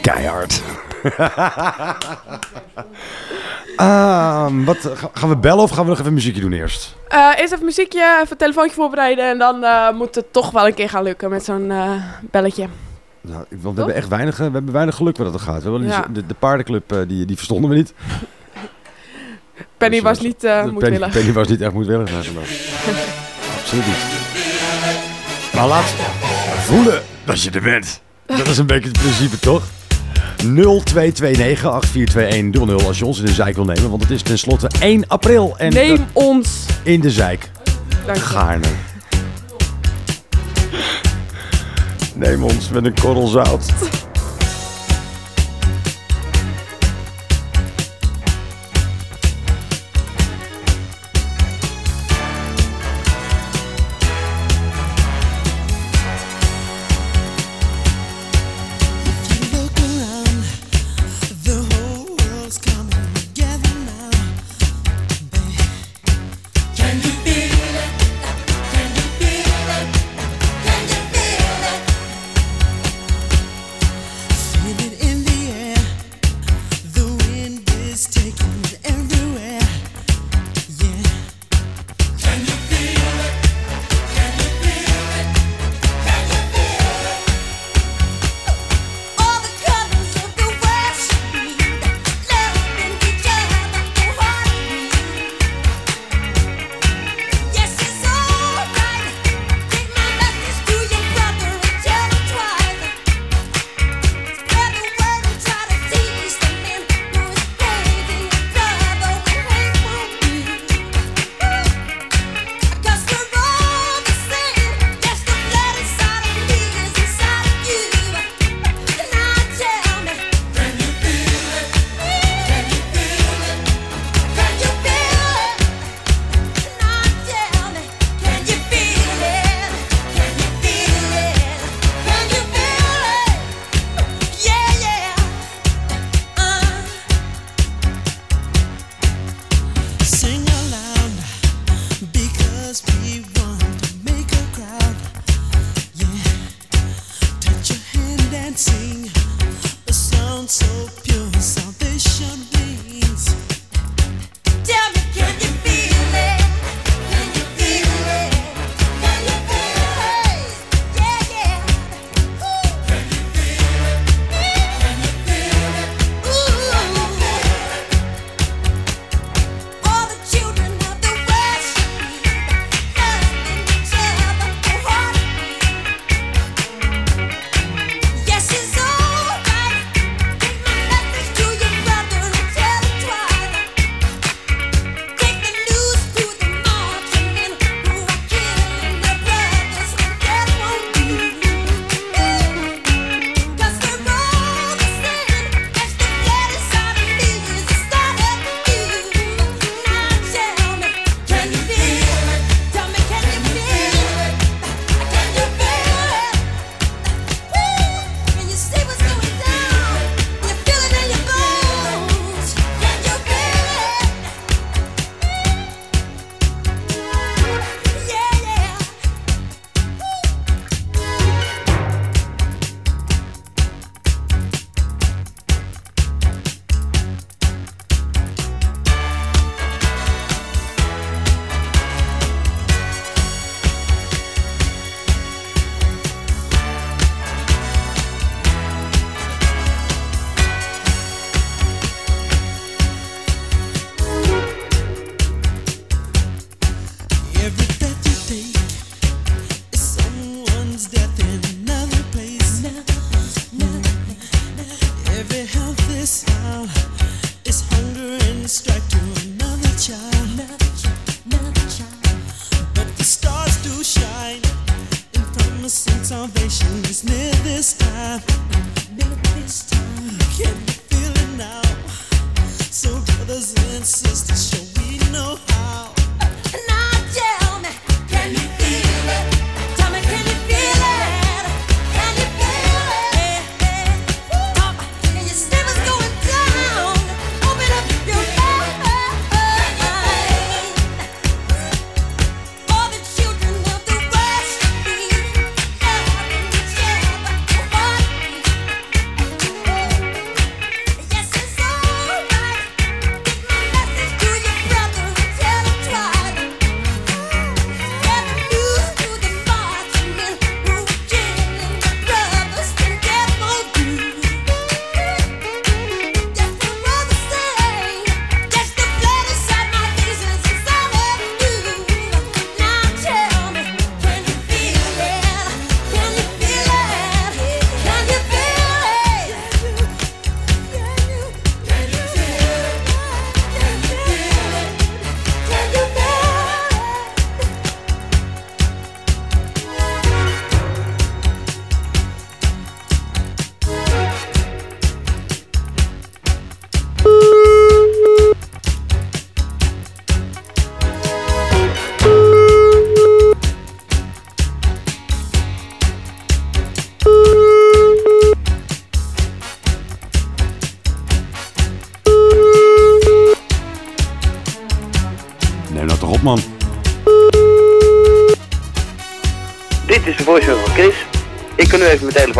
Keihard. Ehm, wat, gaan we bellen of gaan we nog even muziekje doen eerst? Eh, eerst even muziekje, even een telefoontje voorbereiden en dan eh, moet het toch wel een keer gaan lukken met zo'n eh, belletje. Nou, want we hebben echt weinig, we hebben weinig geluk wat dat gaat. We de, paardenclub, die, die verstonden we niet. Penny was dus, niet moedwillig. Penny, Penny was niet echt moedwillig. Absoluut niet. Maar laat voelen dat je er bent. Dat is een beetje het principe, toch? 0229-8421-00 als je ons in de zeik wil nemen. Want het is tenslotte 1 april. En Neem ons in de zeik. Gaarne. Neem ons met een korrel zout.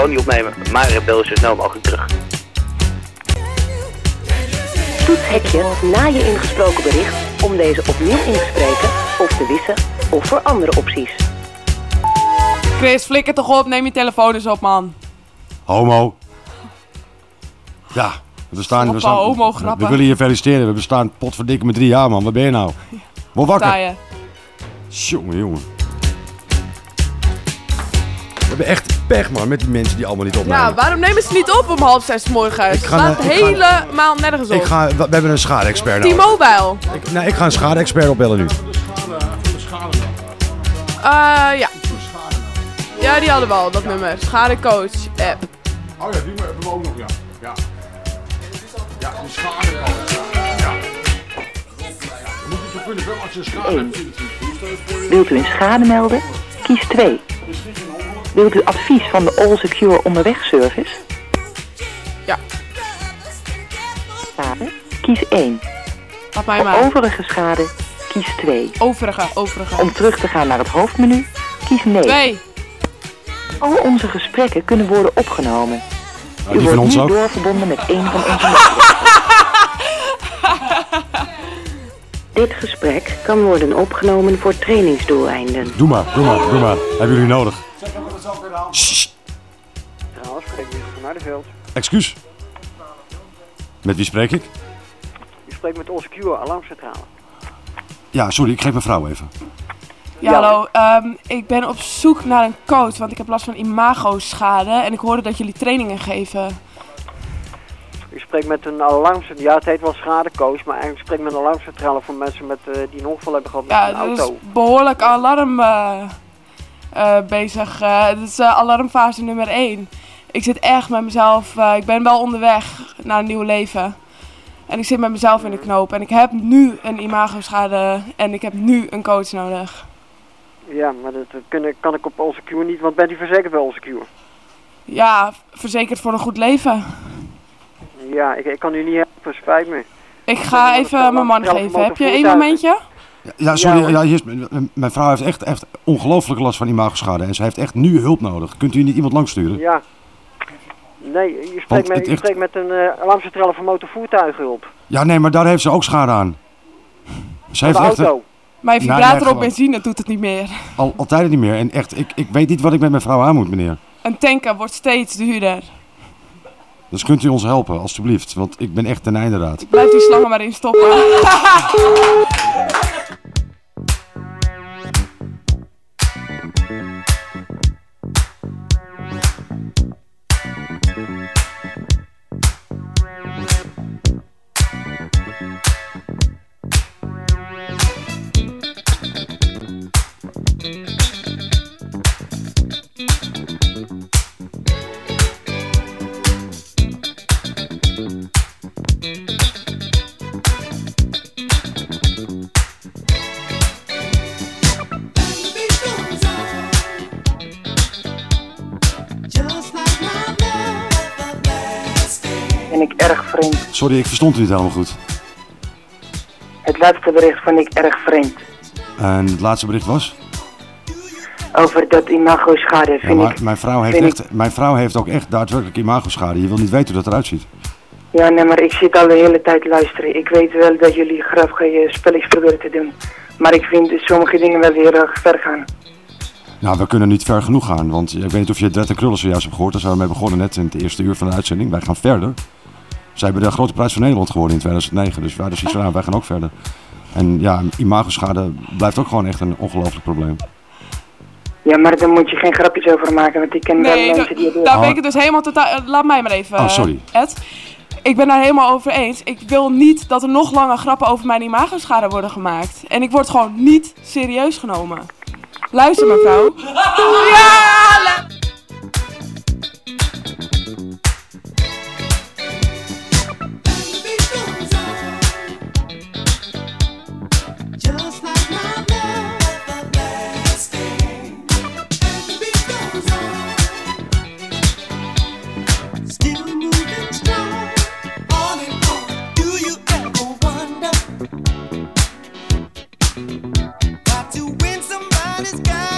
Telefoon niet opnemen, maar ik bel zo snel mogelijk terug. Toets hekje na je ingesproken bericht om deze opnieuw in te spreken of te wissen of voor andere opties. Chris, flikker toch op. Neem je telefoon eens op, man. Homo. Ja, we staan... We, staan, homo-grappen. we willen je feliciteren. We bestaan potverdikke met drie jaar, man. Waar ben je nou? Word wakker. je? Jongen, jongen. We hebben echt pech, man, met die mensen die allemaal niet opnemen. Ja, waarom nemen ze niet op om half zes 's morgens? Ik ga Slaat naar- ik ga- helemaal nergens op. Ik ga, we we hebben een schade-expert nodig. T-Mobile. Ik, nee, ik ga een schade-expert opbellen nu. Eh, ja. Ja, die hadden we al, dat nummer. Schadecoach app. Oh ja, die hebben we ook nog, ja. Ja, ja die schade Ja. Moet je toch kunnen wel als je een schade hebt. Wilt u een schade melden? Kies 2. Wilt u advies van de All Secure onderweg service? Ja. Schade? Kies 1. Laat mij maar. overige schade, kies 2. Overige, overige. Om terug te gaan naar het hoofdmenu, kies nee. Twee. Al onze gesprekken kunnen worden opgenomen. Nou, U wordt ons nu ook. doorverbonden met een van onze. Dit gesprek kan worden opgenomen voor trainingsdoeleinden. Doe maar, doe maar, doe maar. Hebben jullie nodig? Hardenveld. Excuus. Met wie spreek ik? Je spreekt met onze Secure alarmcentrale. Ja, sorry, ik geef mijn vrouw even. Ja, hallo. Ehm, ik ben op zoek naar een coach, want ik heb last van imago-schade. En ik hoorde dat jullie trainingen geven. U spreekt met een alarmcentrale. Ja, het heet wel schadecoach, maar eigenlijk spreekt met een alarmcentrale voor mensen met, eh, die een ongeval hebben gehad met Ja, een er is auto. behoorlijk alarm eh, eh, bezig. Het is alarmfase nummer 1. Ik zit echt met mezelf. eh, ik ben wel onderweg naar een nieuw leven. En ik zit met mezelf in de knoop. En ik heb nu een imago-schade en ik heb nu een coach nodig. Ja, maar dat kunnen, kan ik op onze Secure niet, want bent u verzekerd bij onze Secure? Ja, verzekerd voor een goed leven. Ja, ik, ik kan u niet helpen, spijt me. Ik ga even mijn man geven. Heb je één momentje? Ja, sorry, Ja, is, mijn vrouw heeft echt, echt ongelooflijk last van imagoschade. En ze heeft echt nu hulp nodig. Kunt u niet iemand langssturen? Ja. Nee, je spreekt, met, het je echt- spreekt met een eh, alarmcentrale voor motorvoertuigenhulp. Ja, nee, maar daar heeft ze ook schade aan. Ze heeft de echt auto. Mijn Nou, nee, vibrator op benzine doet het niet meer. al, al tijden niet meer. En echt, ik, ik weet niet wat ik met mijn vrouw aan moet, meneer. Een tanker wordt steeds duurder. Dus kunt u ons helpen, alstublieft. Want ik ben echt ten einde raad. Blijf die slangen maar in stoppen. Sorry, ik verstond u niet helemaal goed. Het laatste bericht vond ik erg vreemd. En het laatste bericht was? Over dat imago-schade vind maar ik... mijn, vrouw heeft echt, mijn vrouw heeft ook echt daadwerkelijk imagoschade. Je wil niet weten hoe dat eruit ziet. Ja, nee, maar ik zit al de hele tijd luisteren. Ik weet wel dat jullie grappige spelletjes proberen te doen. Maar ik vind sommige dingen wel heel erg ver gaan. Nou, we kunnen niet ver genoeg gaan. Want ik weet niet of je Dred en Krullen zojuist hebt gehoord. Daar zijn we mee begonnen net in het eerste uur van de uitzending. Wij gaan verder. Zij hebben de grote prijs van Nederland geworden in 2009. Dus wij, dus iets van, nou, wij gaan ook verder. En ja, imagoschade blijft ook gewoon echt een ongelooflijk probleem. Ja, maar daar moet je geen grapjes over maken, want ik ken Nee, wel da- mensen die het doen. daar ben ik het dus helemaal totaal... eh, Laat mij maar even, Oh, sorry. eh, Ed. Ik ben daar helemaal over eens. Ik wil niet dat er nog langer grappen over mijn imagoschade worden gemaakt. En ik word gewoon niet serieus genomen. Luister mevrouw. Ja! is good.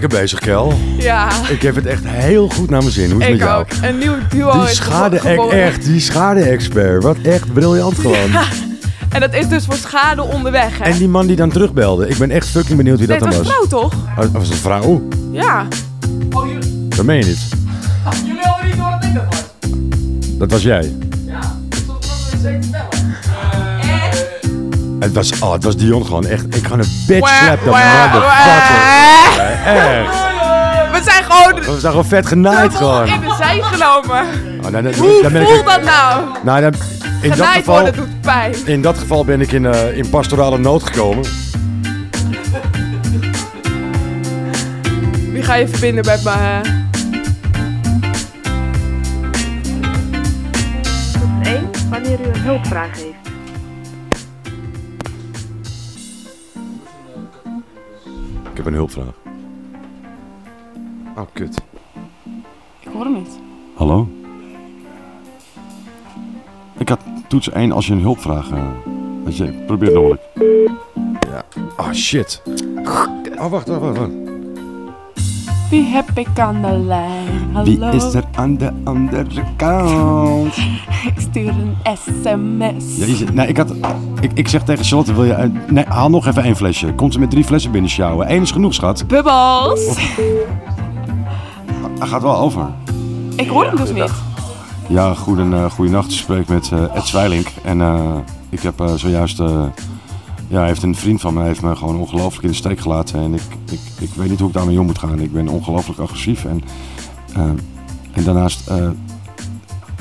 Lekker bezig, Kel. Ja. Ik heb het echt heel goed naar mijn zin. Hoe is het Ik met jou? ook. Een nieuw duo Die is schade gevo- geboren. echt, die schade-expert. Wat echt briljant gewoon. Ja. En dat is dus voor schade onderweg, hè? En die man die dan terugbelde. Ik ben echt fucking benieuwd wie Nee, dat dan was was. een vrouw, toch? Oh, was een vrouw? Ja. Dat meen je niet. Jullie hadden niet door dat ik dat was. Dat was jij. Ja, dat stond wel zeker vertellen. Het was, oh, het was Dion gewoon echt. Ik ga een bitch slap dat motherfucker. Echt. We zijn gewoon We zijn gewoon vet genaaid gewoon. in de zij genomen. Oh, nou, dan- Hoe dan ben ik- voelt dat nou? Nou, dan, in, dat geval, worden doet pijn. in dat geval ben ik in, eh, in pastorale nood gekomen. Wie ga je verbinden met me? hè? Toets 1, wanneer u een hulpvraag heeft. Toets 1 als je een hulpvraag... eh weet je, probeer het nog. Ja. Oh, shit. Oh, wacht, wacht, wacht. Wie heb ik aan de lijn? Hallo? Wie is er aan de andere kant? Ik stuur een sms. Jezus, nee, ik, had, ik, ik zeg tegen Charlotte, wil je... nee, haal nog even één flesje. Komt ze met drie flessen binnen sjouwen. Eén is genoeg, schat. Bubbels. Hij gaat wel over. Ik hoor hem dus niet. Ja, goeden, uh, goedenacht. Ik spreek met eh, Ed Zwijlink. En eh, ik heb eh, zojuist... eh, ja, heeft een vriend van mij heeft me gewoon ongelooflijk in de steek gelaten. En ik, ik, ik weet niet hoe ik daarmee om moet gaan. Ik ben ongelooflijk agressief. En, eh, en daarnaast... eh,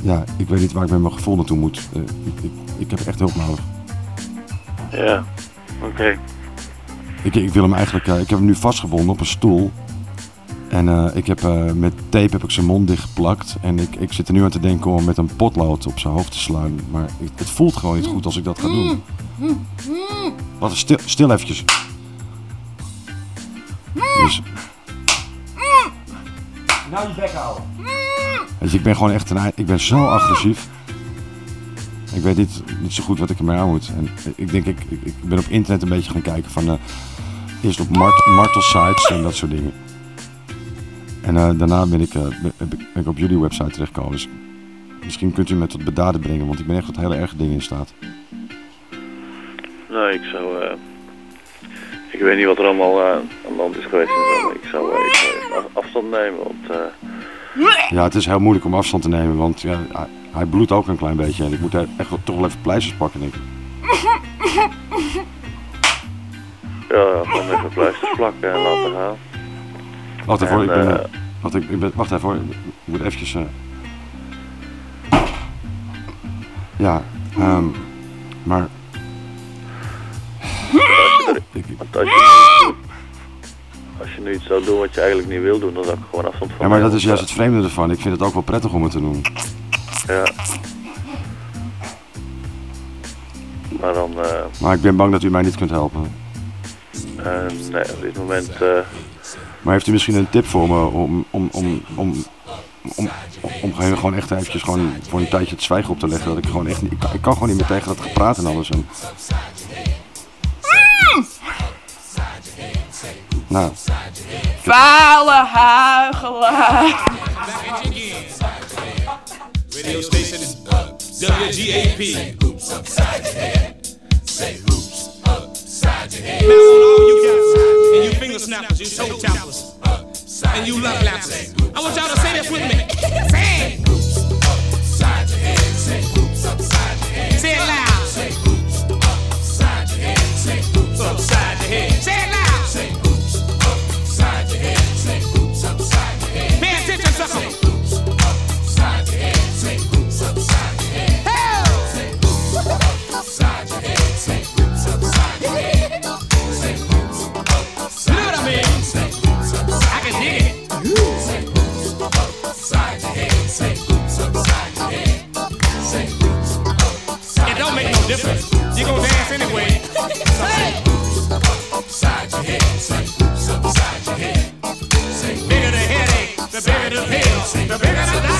ja, ik weet niet waar ik met mijn gevoel naartoe moet. Eh, ik, ik, ik heb echt hulp nodig. Ja, oké. Ik, ik wil hem eigenlijk... eh, ik heb hem nu vastgebonden op een stoel. En eh, ik heb, eh, met tape heb ik zijn mond dichtgeplakt. En ik, ik zit er nu aan te denken om met een potlood op zijn hoofd te slaan. Maar ik- het voelt gewoon niet goed als ik dat ga doen. Wat stil, stil eventjes. Dus, Nou je bek houden. weet je, ik ben gewoon echt een... Ik ben zo agressief. Ik weet niet, niet zo goed wat ik ermee aan moet. En ik denk, ik, ik, ik ben op internet een beetje gaan kijken van... eh, eerst op mart, martelsites en dat soort dingen. En eh, daarna ben ik, eh, ben, ik- ben ik op jullie website terechtgekomen. Dus misschien kunt u me tot bedaden brengen, want ik ben echt tot hele erge dingen in staat. Nou, ik zou... eh, ik weet niet wat er allemaal aan de hand is geweest en zo, maar ik zou, ik zou afstand nemen, want... Ja, het is heel moeilijk om afstand te nemen, want ja, hij, hij bloedt ook een klein beetje. En ik moet echt wel, toch wel even pleisters pakken, denk ik. ja, gewoon even pleisters plakken en laten gaan. Wacht even, hoor, ik En, ben, eh, eh, wacht, ik, ik ben, wacht even hoor, ik moet eventjes... eh, Ja, ehm, maar... Want als je, als je nu iets zou doen wat je eigenlijk niet wil doen, dan zou ik gewoon afstand van ja, maar dat is juist het vreemde ervan. Ik vind het ook wel prettig om het te doen. Ja. Maar dan, Maar ik ben bang dat u mij niet kunt helpen. nee, op dit moment, Maar heeft u misschien een tip voor me om, om, om, om, om, om gewoon gewoon echt eventjes gewoon voor een tijdje het zwijgen op te leggen? Dat ik gewoon echt ik, kan, ik kan gewoon niet meer tegen dat gepraat en alles. En, nou, Fale huigelaar. Radio station is WGAP. Hoops upside your head. Say hoops upside your head. And you finger snappers, you toe tappers. And you love lappers. I want y'all to say this with me. Say it. Say your head. Say it loud. Say hoops upside the bigger the pill. The bigger the doctor,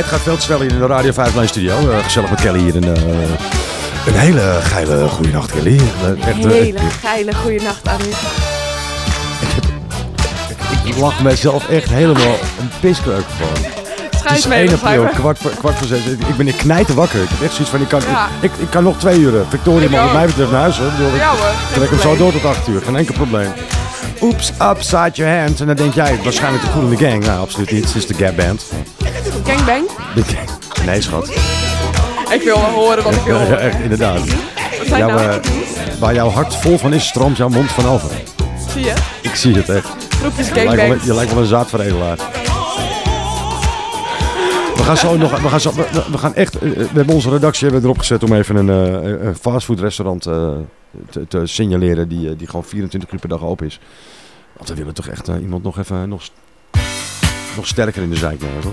tijd gaat veel te snel hier in de Radio 5 studio. Eh, gezellig met Kelly hier. Een, eh, een hele geile goede nacht, Kelly. Eh, echt, eh, Hele geile goede nacht aan u. ik lach mezelf echt helemaal een piskreuk gewoon. Het is 1 april, kwart voor, kwart voor zes. Ik ben knijten wakker. Ik heb echt zoiets van, ik kan, Ja. ik, ik kan nog twee uur. Victoria mag wat mij betreft naar huis. Hoor. Ik bedoel, Ja, ik hoor, geen trek hem zo door tot 8 uur. Geen enkel probleem. Oeps, upside your hand. En dan denk jij, waarschijnlijk de Cool in the Gang. Nou, absoluut niet. Het is de Gap Band. Nee, schat. Ik wil wel horen wat ik wil Ja, echt, inderdaad. Wat zijn Jouw, nou? eh, waar jouw hart vol van is, stroomt jouw mond van over. Zie je? Ik zie het echt. Groepjes Je lijkt wel, gangbangs. je lijkt wel een zaadveredelaar. We gaan zo nog, we gaan, zo, we, we gaan echt, eh, we hebben onze redactie hebben erop gezet om even een, eh, een fastfoodrestaurant eh, te, te signaleren die, eh, die gewoon 24 uur per dag open is. Want we willen toch echt eh, iemand nog even nog, nog sterker in de zijk nemen, toch?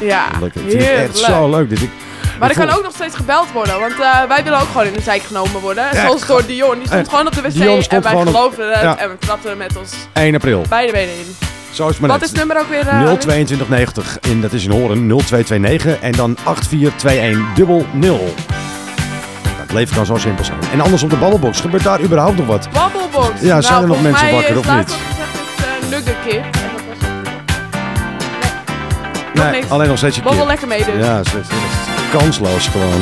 Ja, Lekker. Ik vind het echt zo leuk. Dit. Ik, Maar er kan ook nog steeds gebeld worden, want eh, wij willen ook gewoon in de zijk genomen worden. Ja, Zoals door Dion. Die stond echt. gewoon op de wc en wij geloofden het Ja. en we trapten er met ons 1 april. beide benen in. Zo is het maar Wat net. is het nummer ook weer? eh, 02290 en dat is in Horen 0229 en dan 8421 00. Het leven kan zo simpel zijn. En anders op de babbelbox, gebeurt daar überhaupt nog wat? Babbelbox. Ja, zijn er nog volgens mensen wakker is of niet? nog gezegd het uh, Nugget Kid. Nog Nee, niks. alleen nog steeds je Babbel kid. lekker mee dus. Ja, kansloos gewoon.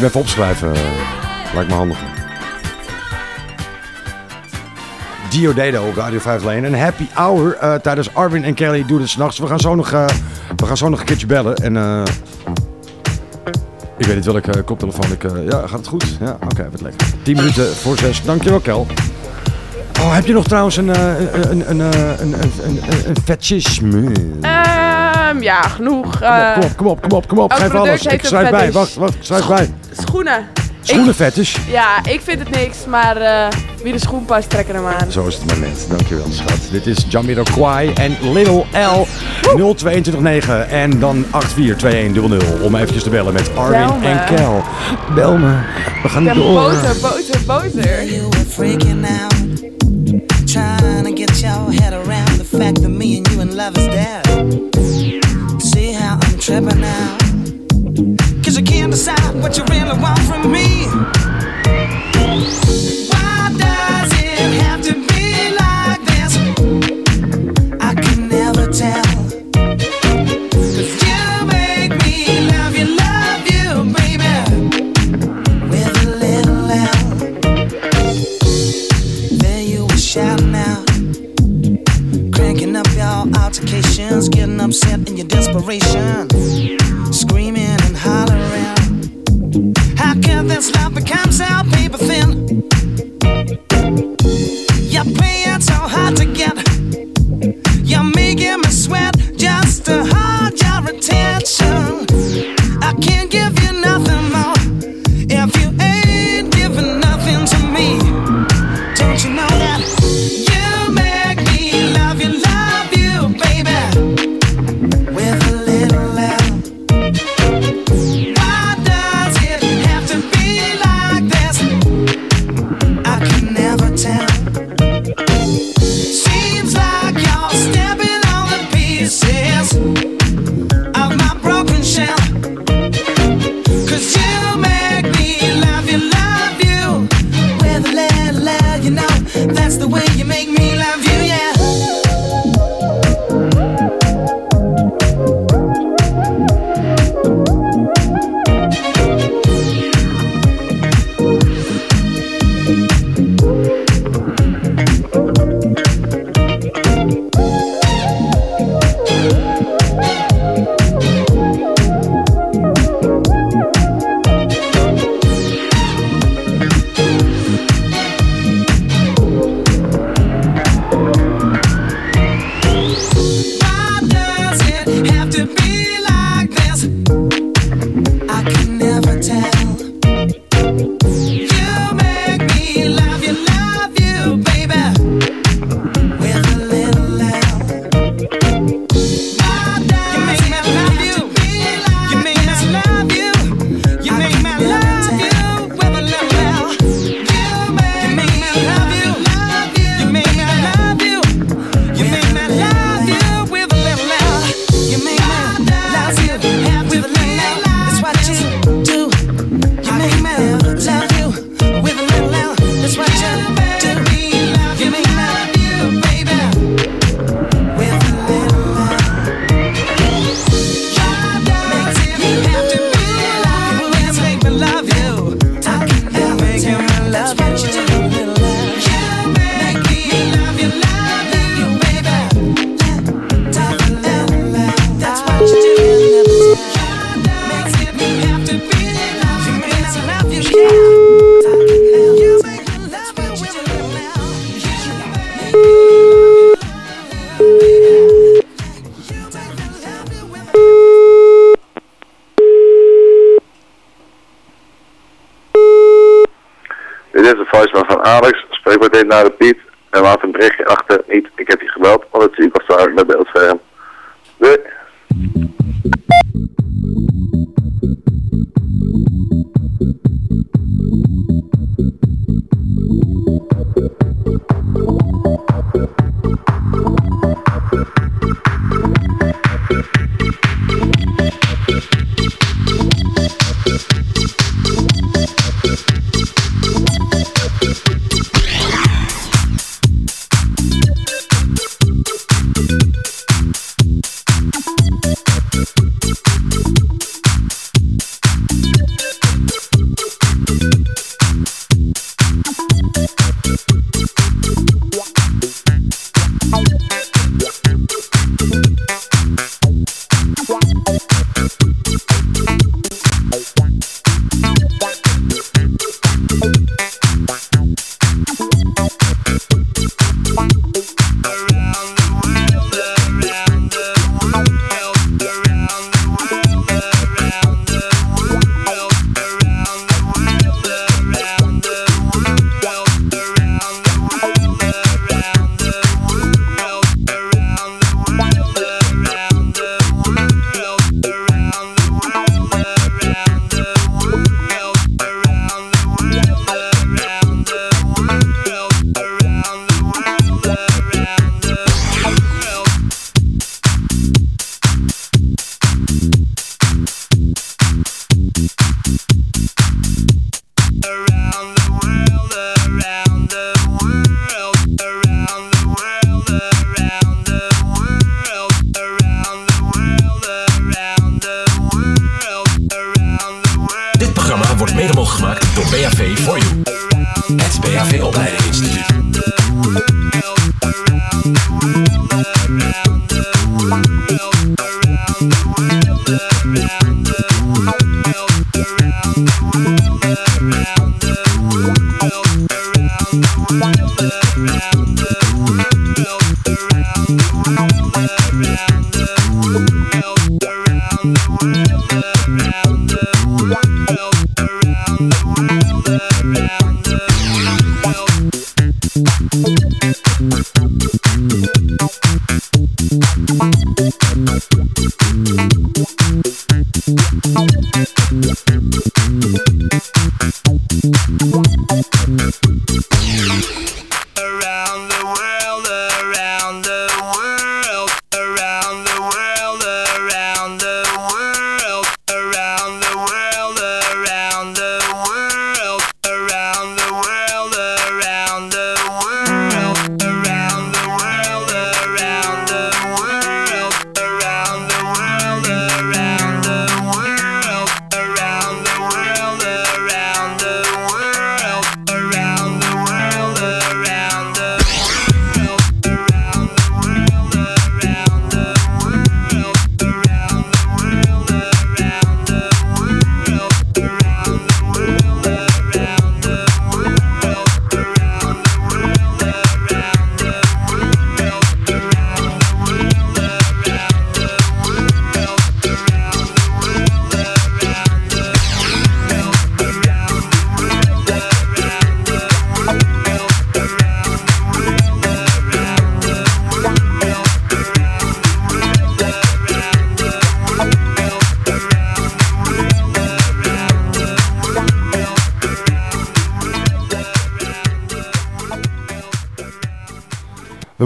Moet je me even opschrijven. lijkt me handiger. Diodedo op Radio 5 Lane. Een happy hour eh, tijdens Arwin en Kelly doen het s'nachts. We gaan zo nog, eh, we gaan zo nog een keertje bellen. En eh, ik weet niet welke koptelefoon ik... ja, gaat het goed? Ja, oké, wat lekker. 10 minuten voor 6. Dankjewel, Kel. Oh, heb je nog trouwens een, een, een, een, een, een? Ja, genoeg. Kom eh, op, kom op, kom op, kom op, kom op. Geef alles. Ik schrijf bij. Wacht, wacht, schrijf bij. Schoenen. Schoenenfetish. Ja, ik vind het niks, maar eh, wie de schoen past, trekken hem aan. Zo is het maar net. Dankjewel, schat. Dit is Jamiroquai en Little L 0229 en dan 842100 om eventjes te bellen met me. en Kel. Bel me. We gaan Ik ben door. boter, boter, boter. freaking out. Trying to get your head around the fact that me and you in love is dead. I'm tripping now. Cause you can't decide what you really want from me. Why does it have to be like this? I can never tell. You make me love you, love you, baby. With a little L. There you were shouting out, cranking up your altercations, getting upset in Alex, spreek meteen naar de Piet en laat een berichtje achter. Niet, ik heb je gebeld, want het zie ik als daar met beeldscherm. Doei!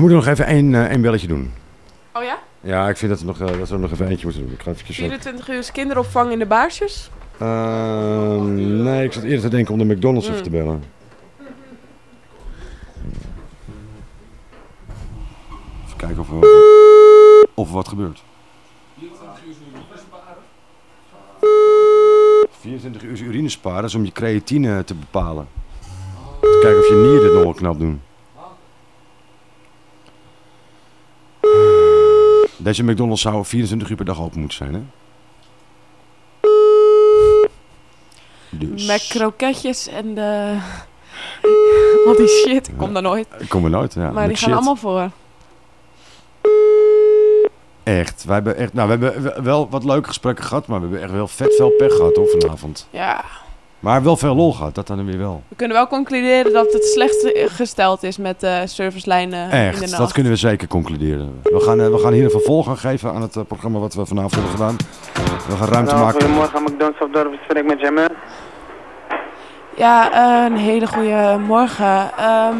We moeten nog even één, één belletje doen. Oh ja? Ja, ik vind dat we, nog, eh, dat we er nog even eentje moeten doen. Ik ga even 24 uur kinderopvang in de baarsjes? Ehm, nee, ik zat eerder te denken om de McDonald's even Mm. te bellen. Even kijken of er, of er wat gebeurt. 24 uur urine sparen is om je creatine te bepalen. Te kijken of je nieren het nog wel knap doen. Deze McDonald's zou 24 uur per dag open moeten zijn, hè? Dus. Met kroketjes en de... Al die shit, ik kom daar nooit. Ik kom er nooit, ja. maar die gaan shit. allemaal voor. Echt. Wij hebben echt, nou, we hebben we- wel wat leuke gesprekken gehad, maar we hebben echt wel vet veel pech gehad hoor, vanavond. Ja, Maar wel veel lol gehad, dat dan weer wel. we kunnen wel concluderen dat het slecht gesteld is met de servicelijnen in de Echt, nacht. dat kunnen we zeker concluderen. We gaan, eh, we gaan hier een vervolg aan geven aan het eh, programma wat we vanavond hebben gedaan. We gaan ruimte Hallo, maken. Goedemorgen, McDonald's op Dorp. Spreek met Jamel. Ja, eh, een hele goede morgen. Ehm,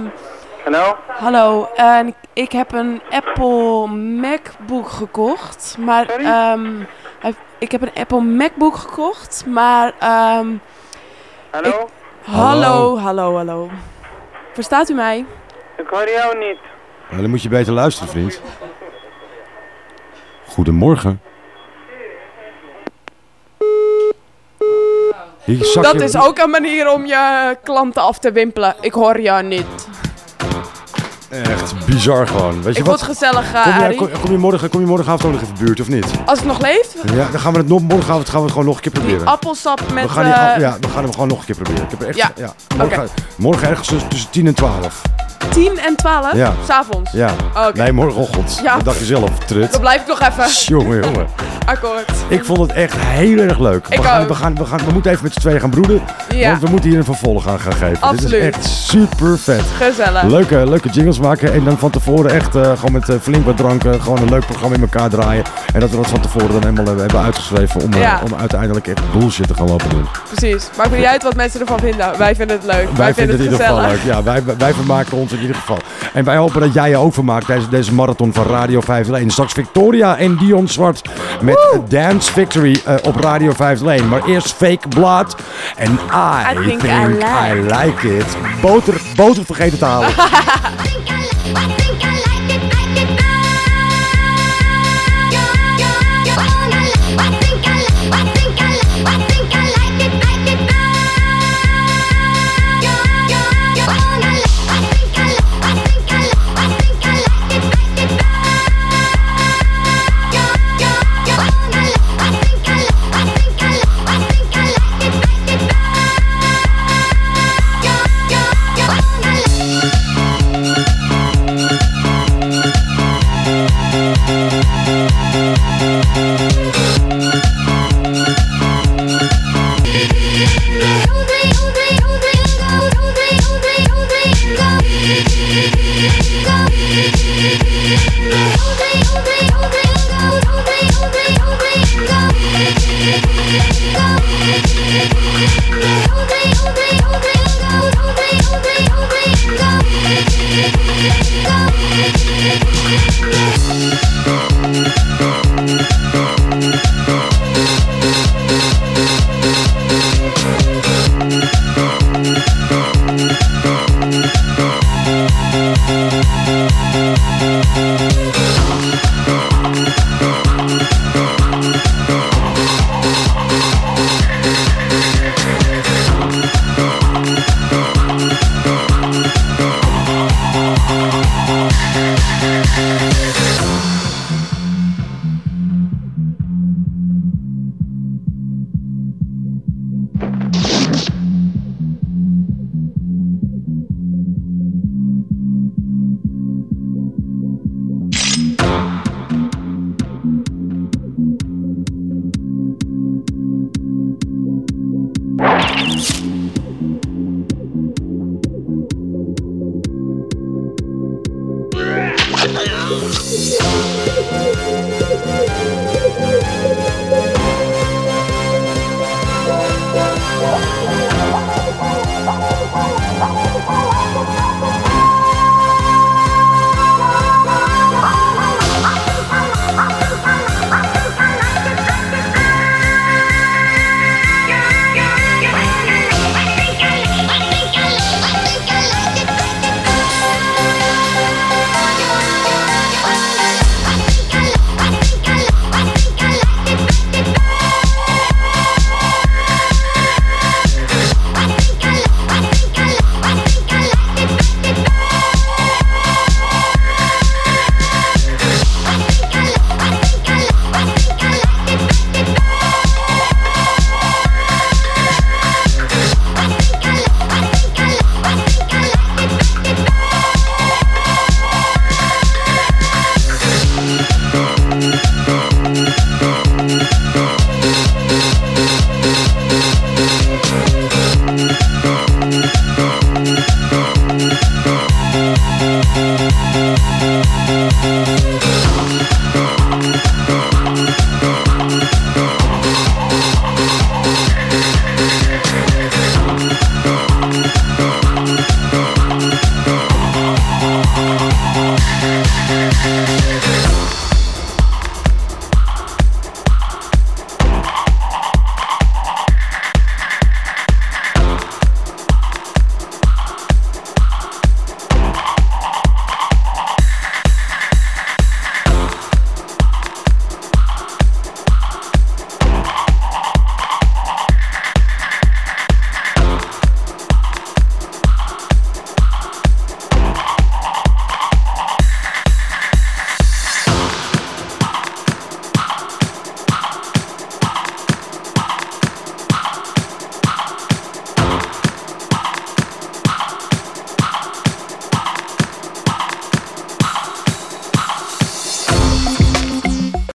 Hallo? Hallo, en ik- ik heb een Apple MacBook gekocht, maar ehm, ik heb een Apple MacBook gekocht, maar ehm, Hallo? ik- hallo, hallo, hallo. Verstaat u mij? Ik hoor jou niet. Ja, dan moet je beter luisteren, vriend. Goedemorgen. Dat je- is ook een manier om je klanten af te wimpelen. Ik hoor jou niet. Echt bizar gewoon. Weet je Ik wat? vond het gezellig, eh, kom, je, Arie. kom, kom je morgen, kom je morgenavond ook nog even in de buurt of niet? Als het nog leeft, Ja, dan gaan we het nog, morgenavond gaan we het gewoon nog een keer proberen. appelsap met... we, gaan die, eh, ja, we gaan hem gewoon nog een keer proberen. Ik heb er echt, Ja. ja. morgen, morgen ergens tussen, tussen 10 en 12. 10 en 12? Ja. S'avonds? Ja. Oh, oké. Nee, morgenochtend. Ja. Dat dacht je zelf, trut. Dan blijf ik nog even. Jongen, jongen. Akkoord. Ik vond het echt heel erg leuk. Ik we, gaan, ook. we, gaan, we, gaan, we moeten even met z'n tweeën gaan broeden. Ja. Want we moeten hier een vervolg aan gaan geven. Dit Absoluut. is echt super vet. Gezellig. Leuke, leuke jingles maken. En dan van tevoren echt eh, gewoon met eh, flink wat dranken. Gewoon een leuk programma in elkaar draaien. En dat we dat van tevoren dan helemaal hebben, uitgeschreven. Om, eh, Ja. om uiteindelijk echt bullshit te gaan lopen doen. Precies. Maakt niet uit wat mensen ervan vinden. Wij vinden het leuk. Wij, vinden het in ieder geval leuk. Ja, wij, wij vermaken ons in ieder geval. En wij hopen dat jij je ook vermaakt tijdens deze marathon van Radio 501. Straks Victoria en Dion Zwart met Dance Victory eh, op Radio 501. Maar eerst Fake Blood. En I, I think I like. I like it. Boter, boter vergeten te halen. I think I like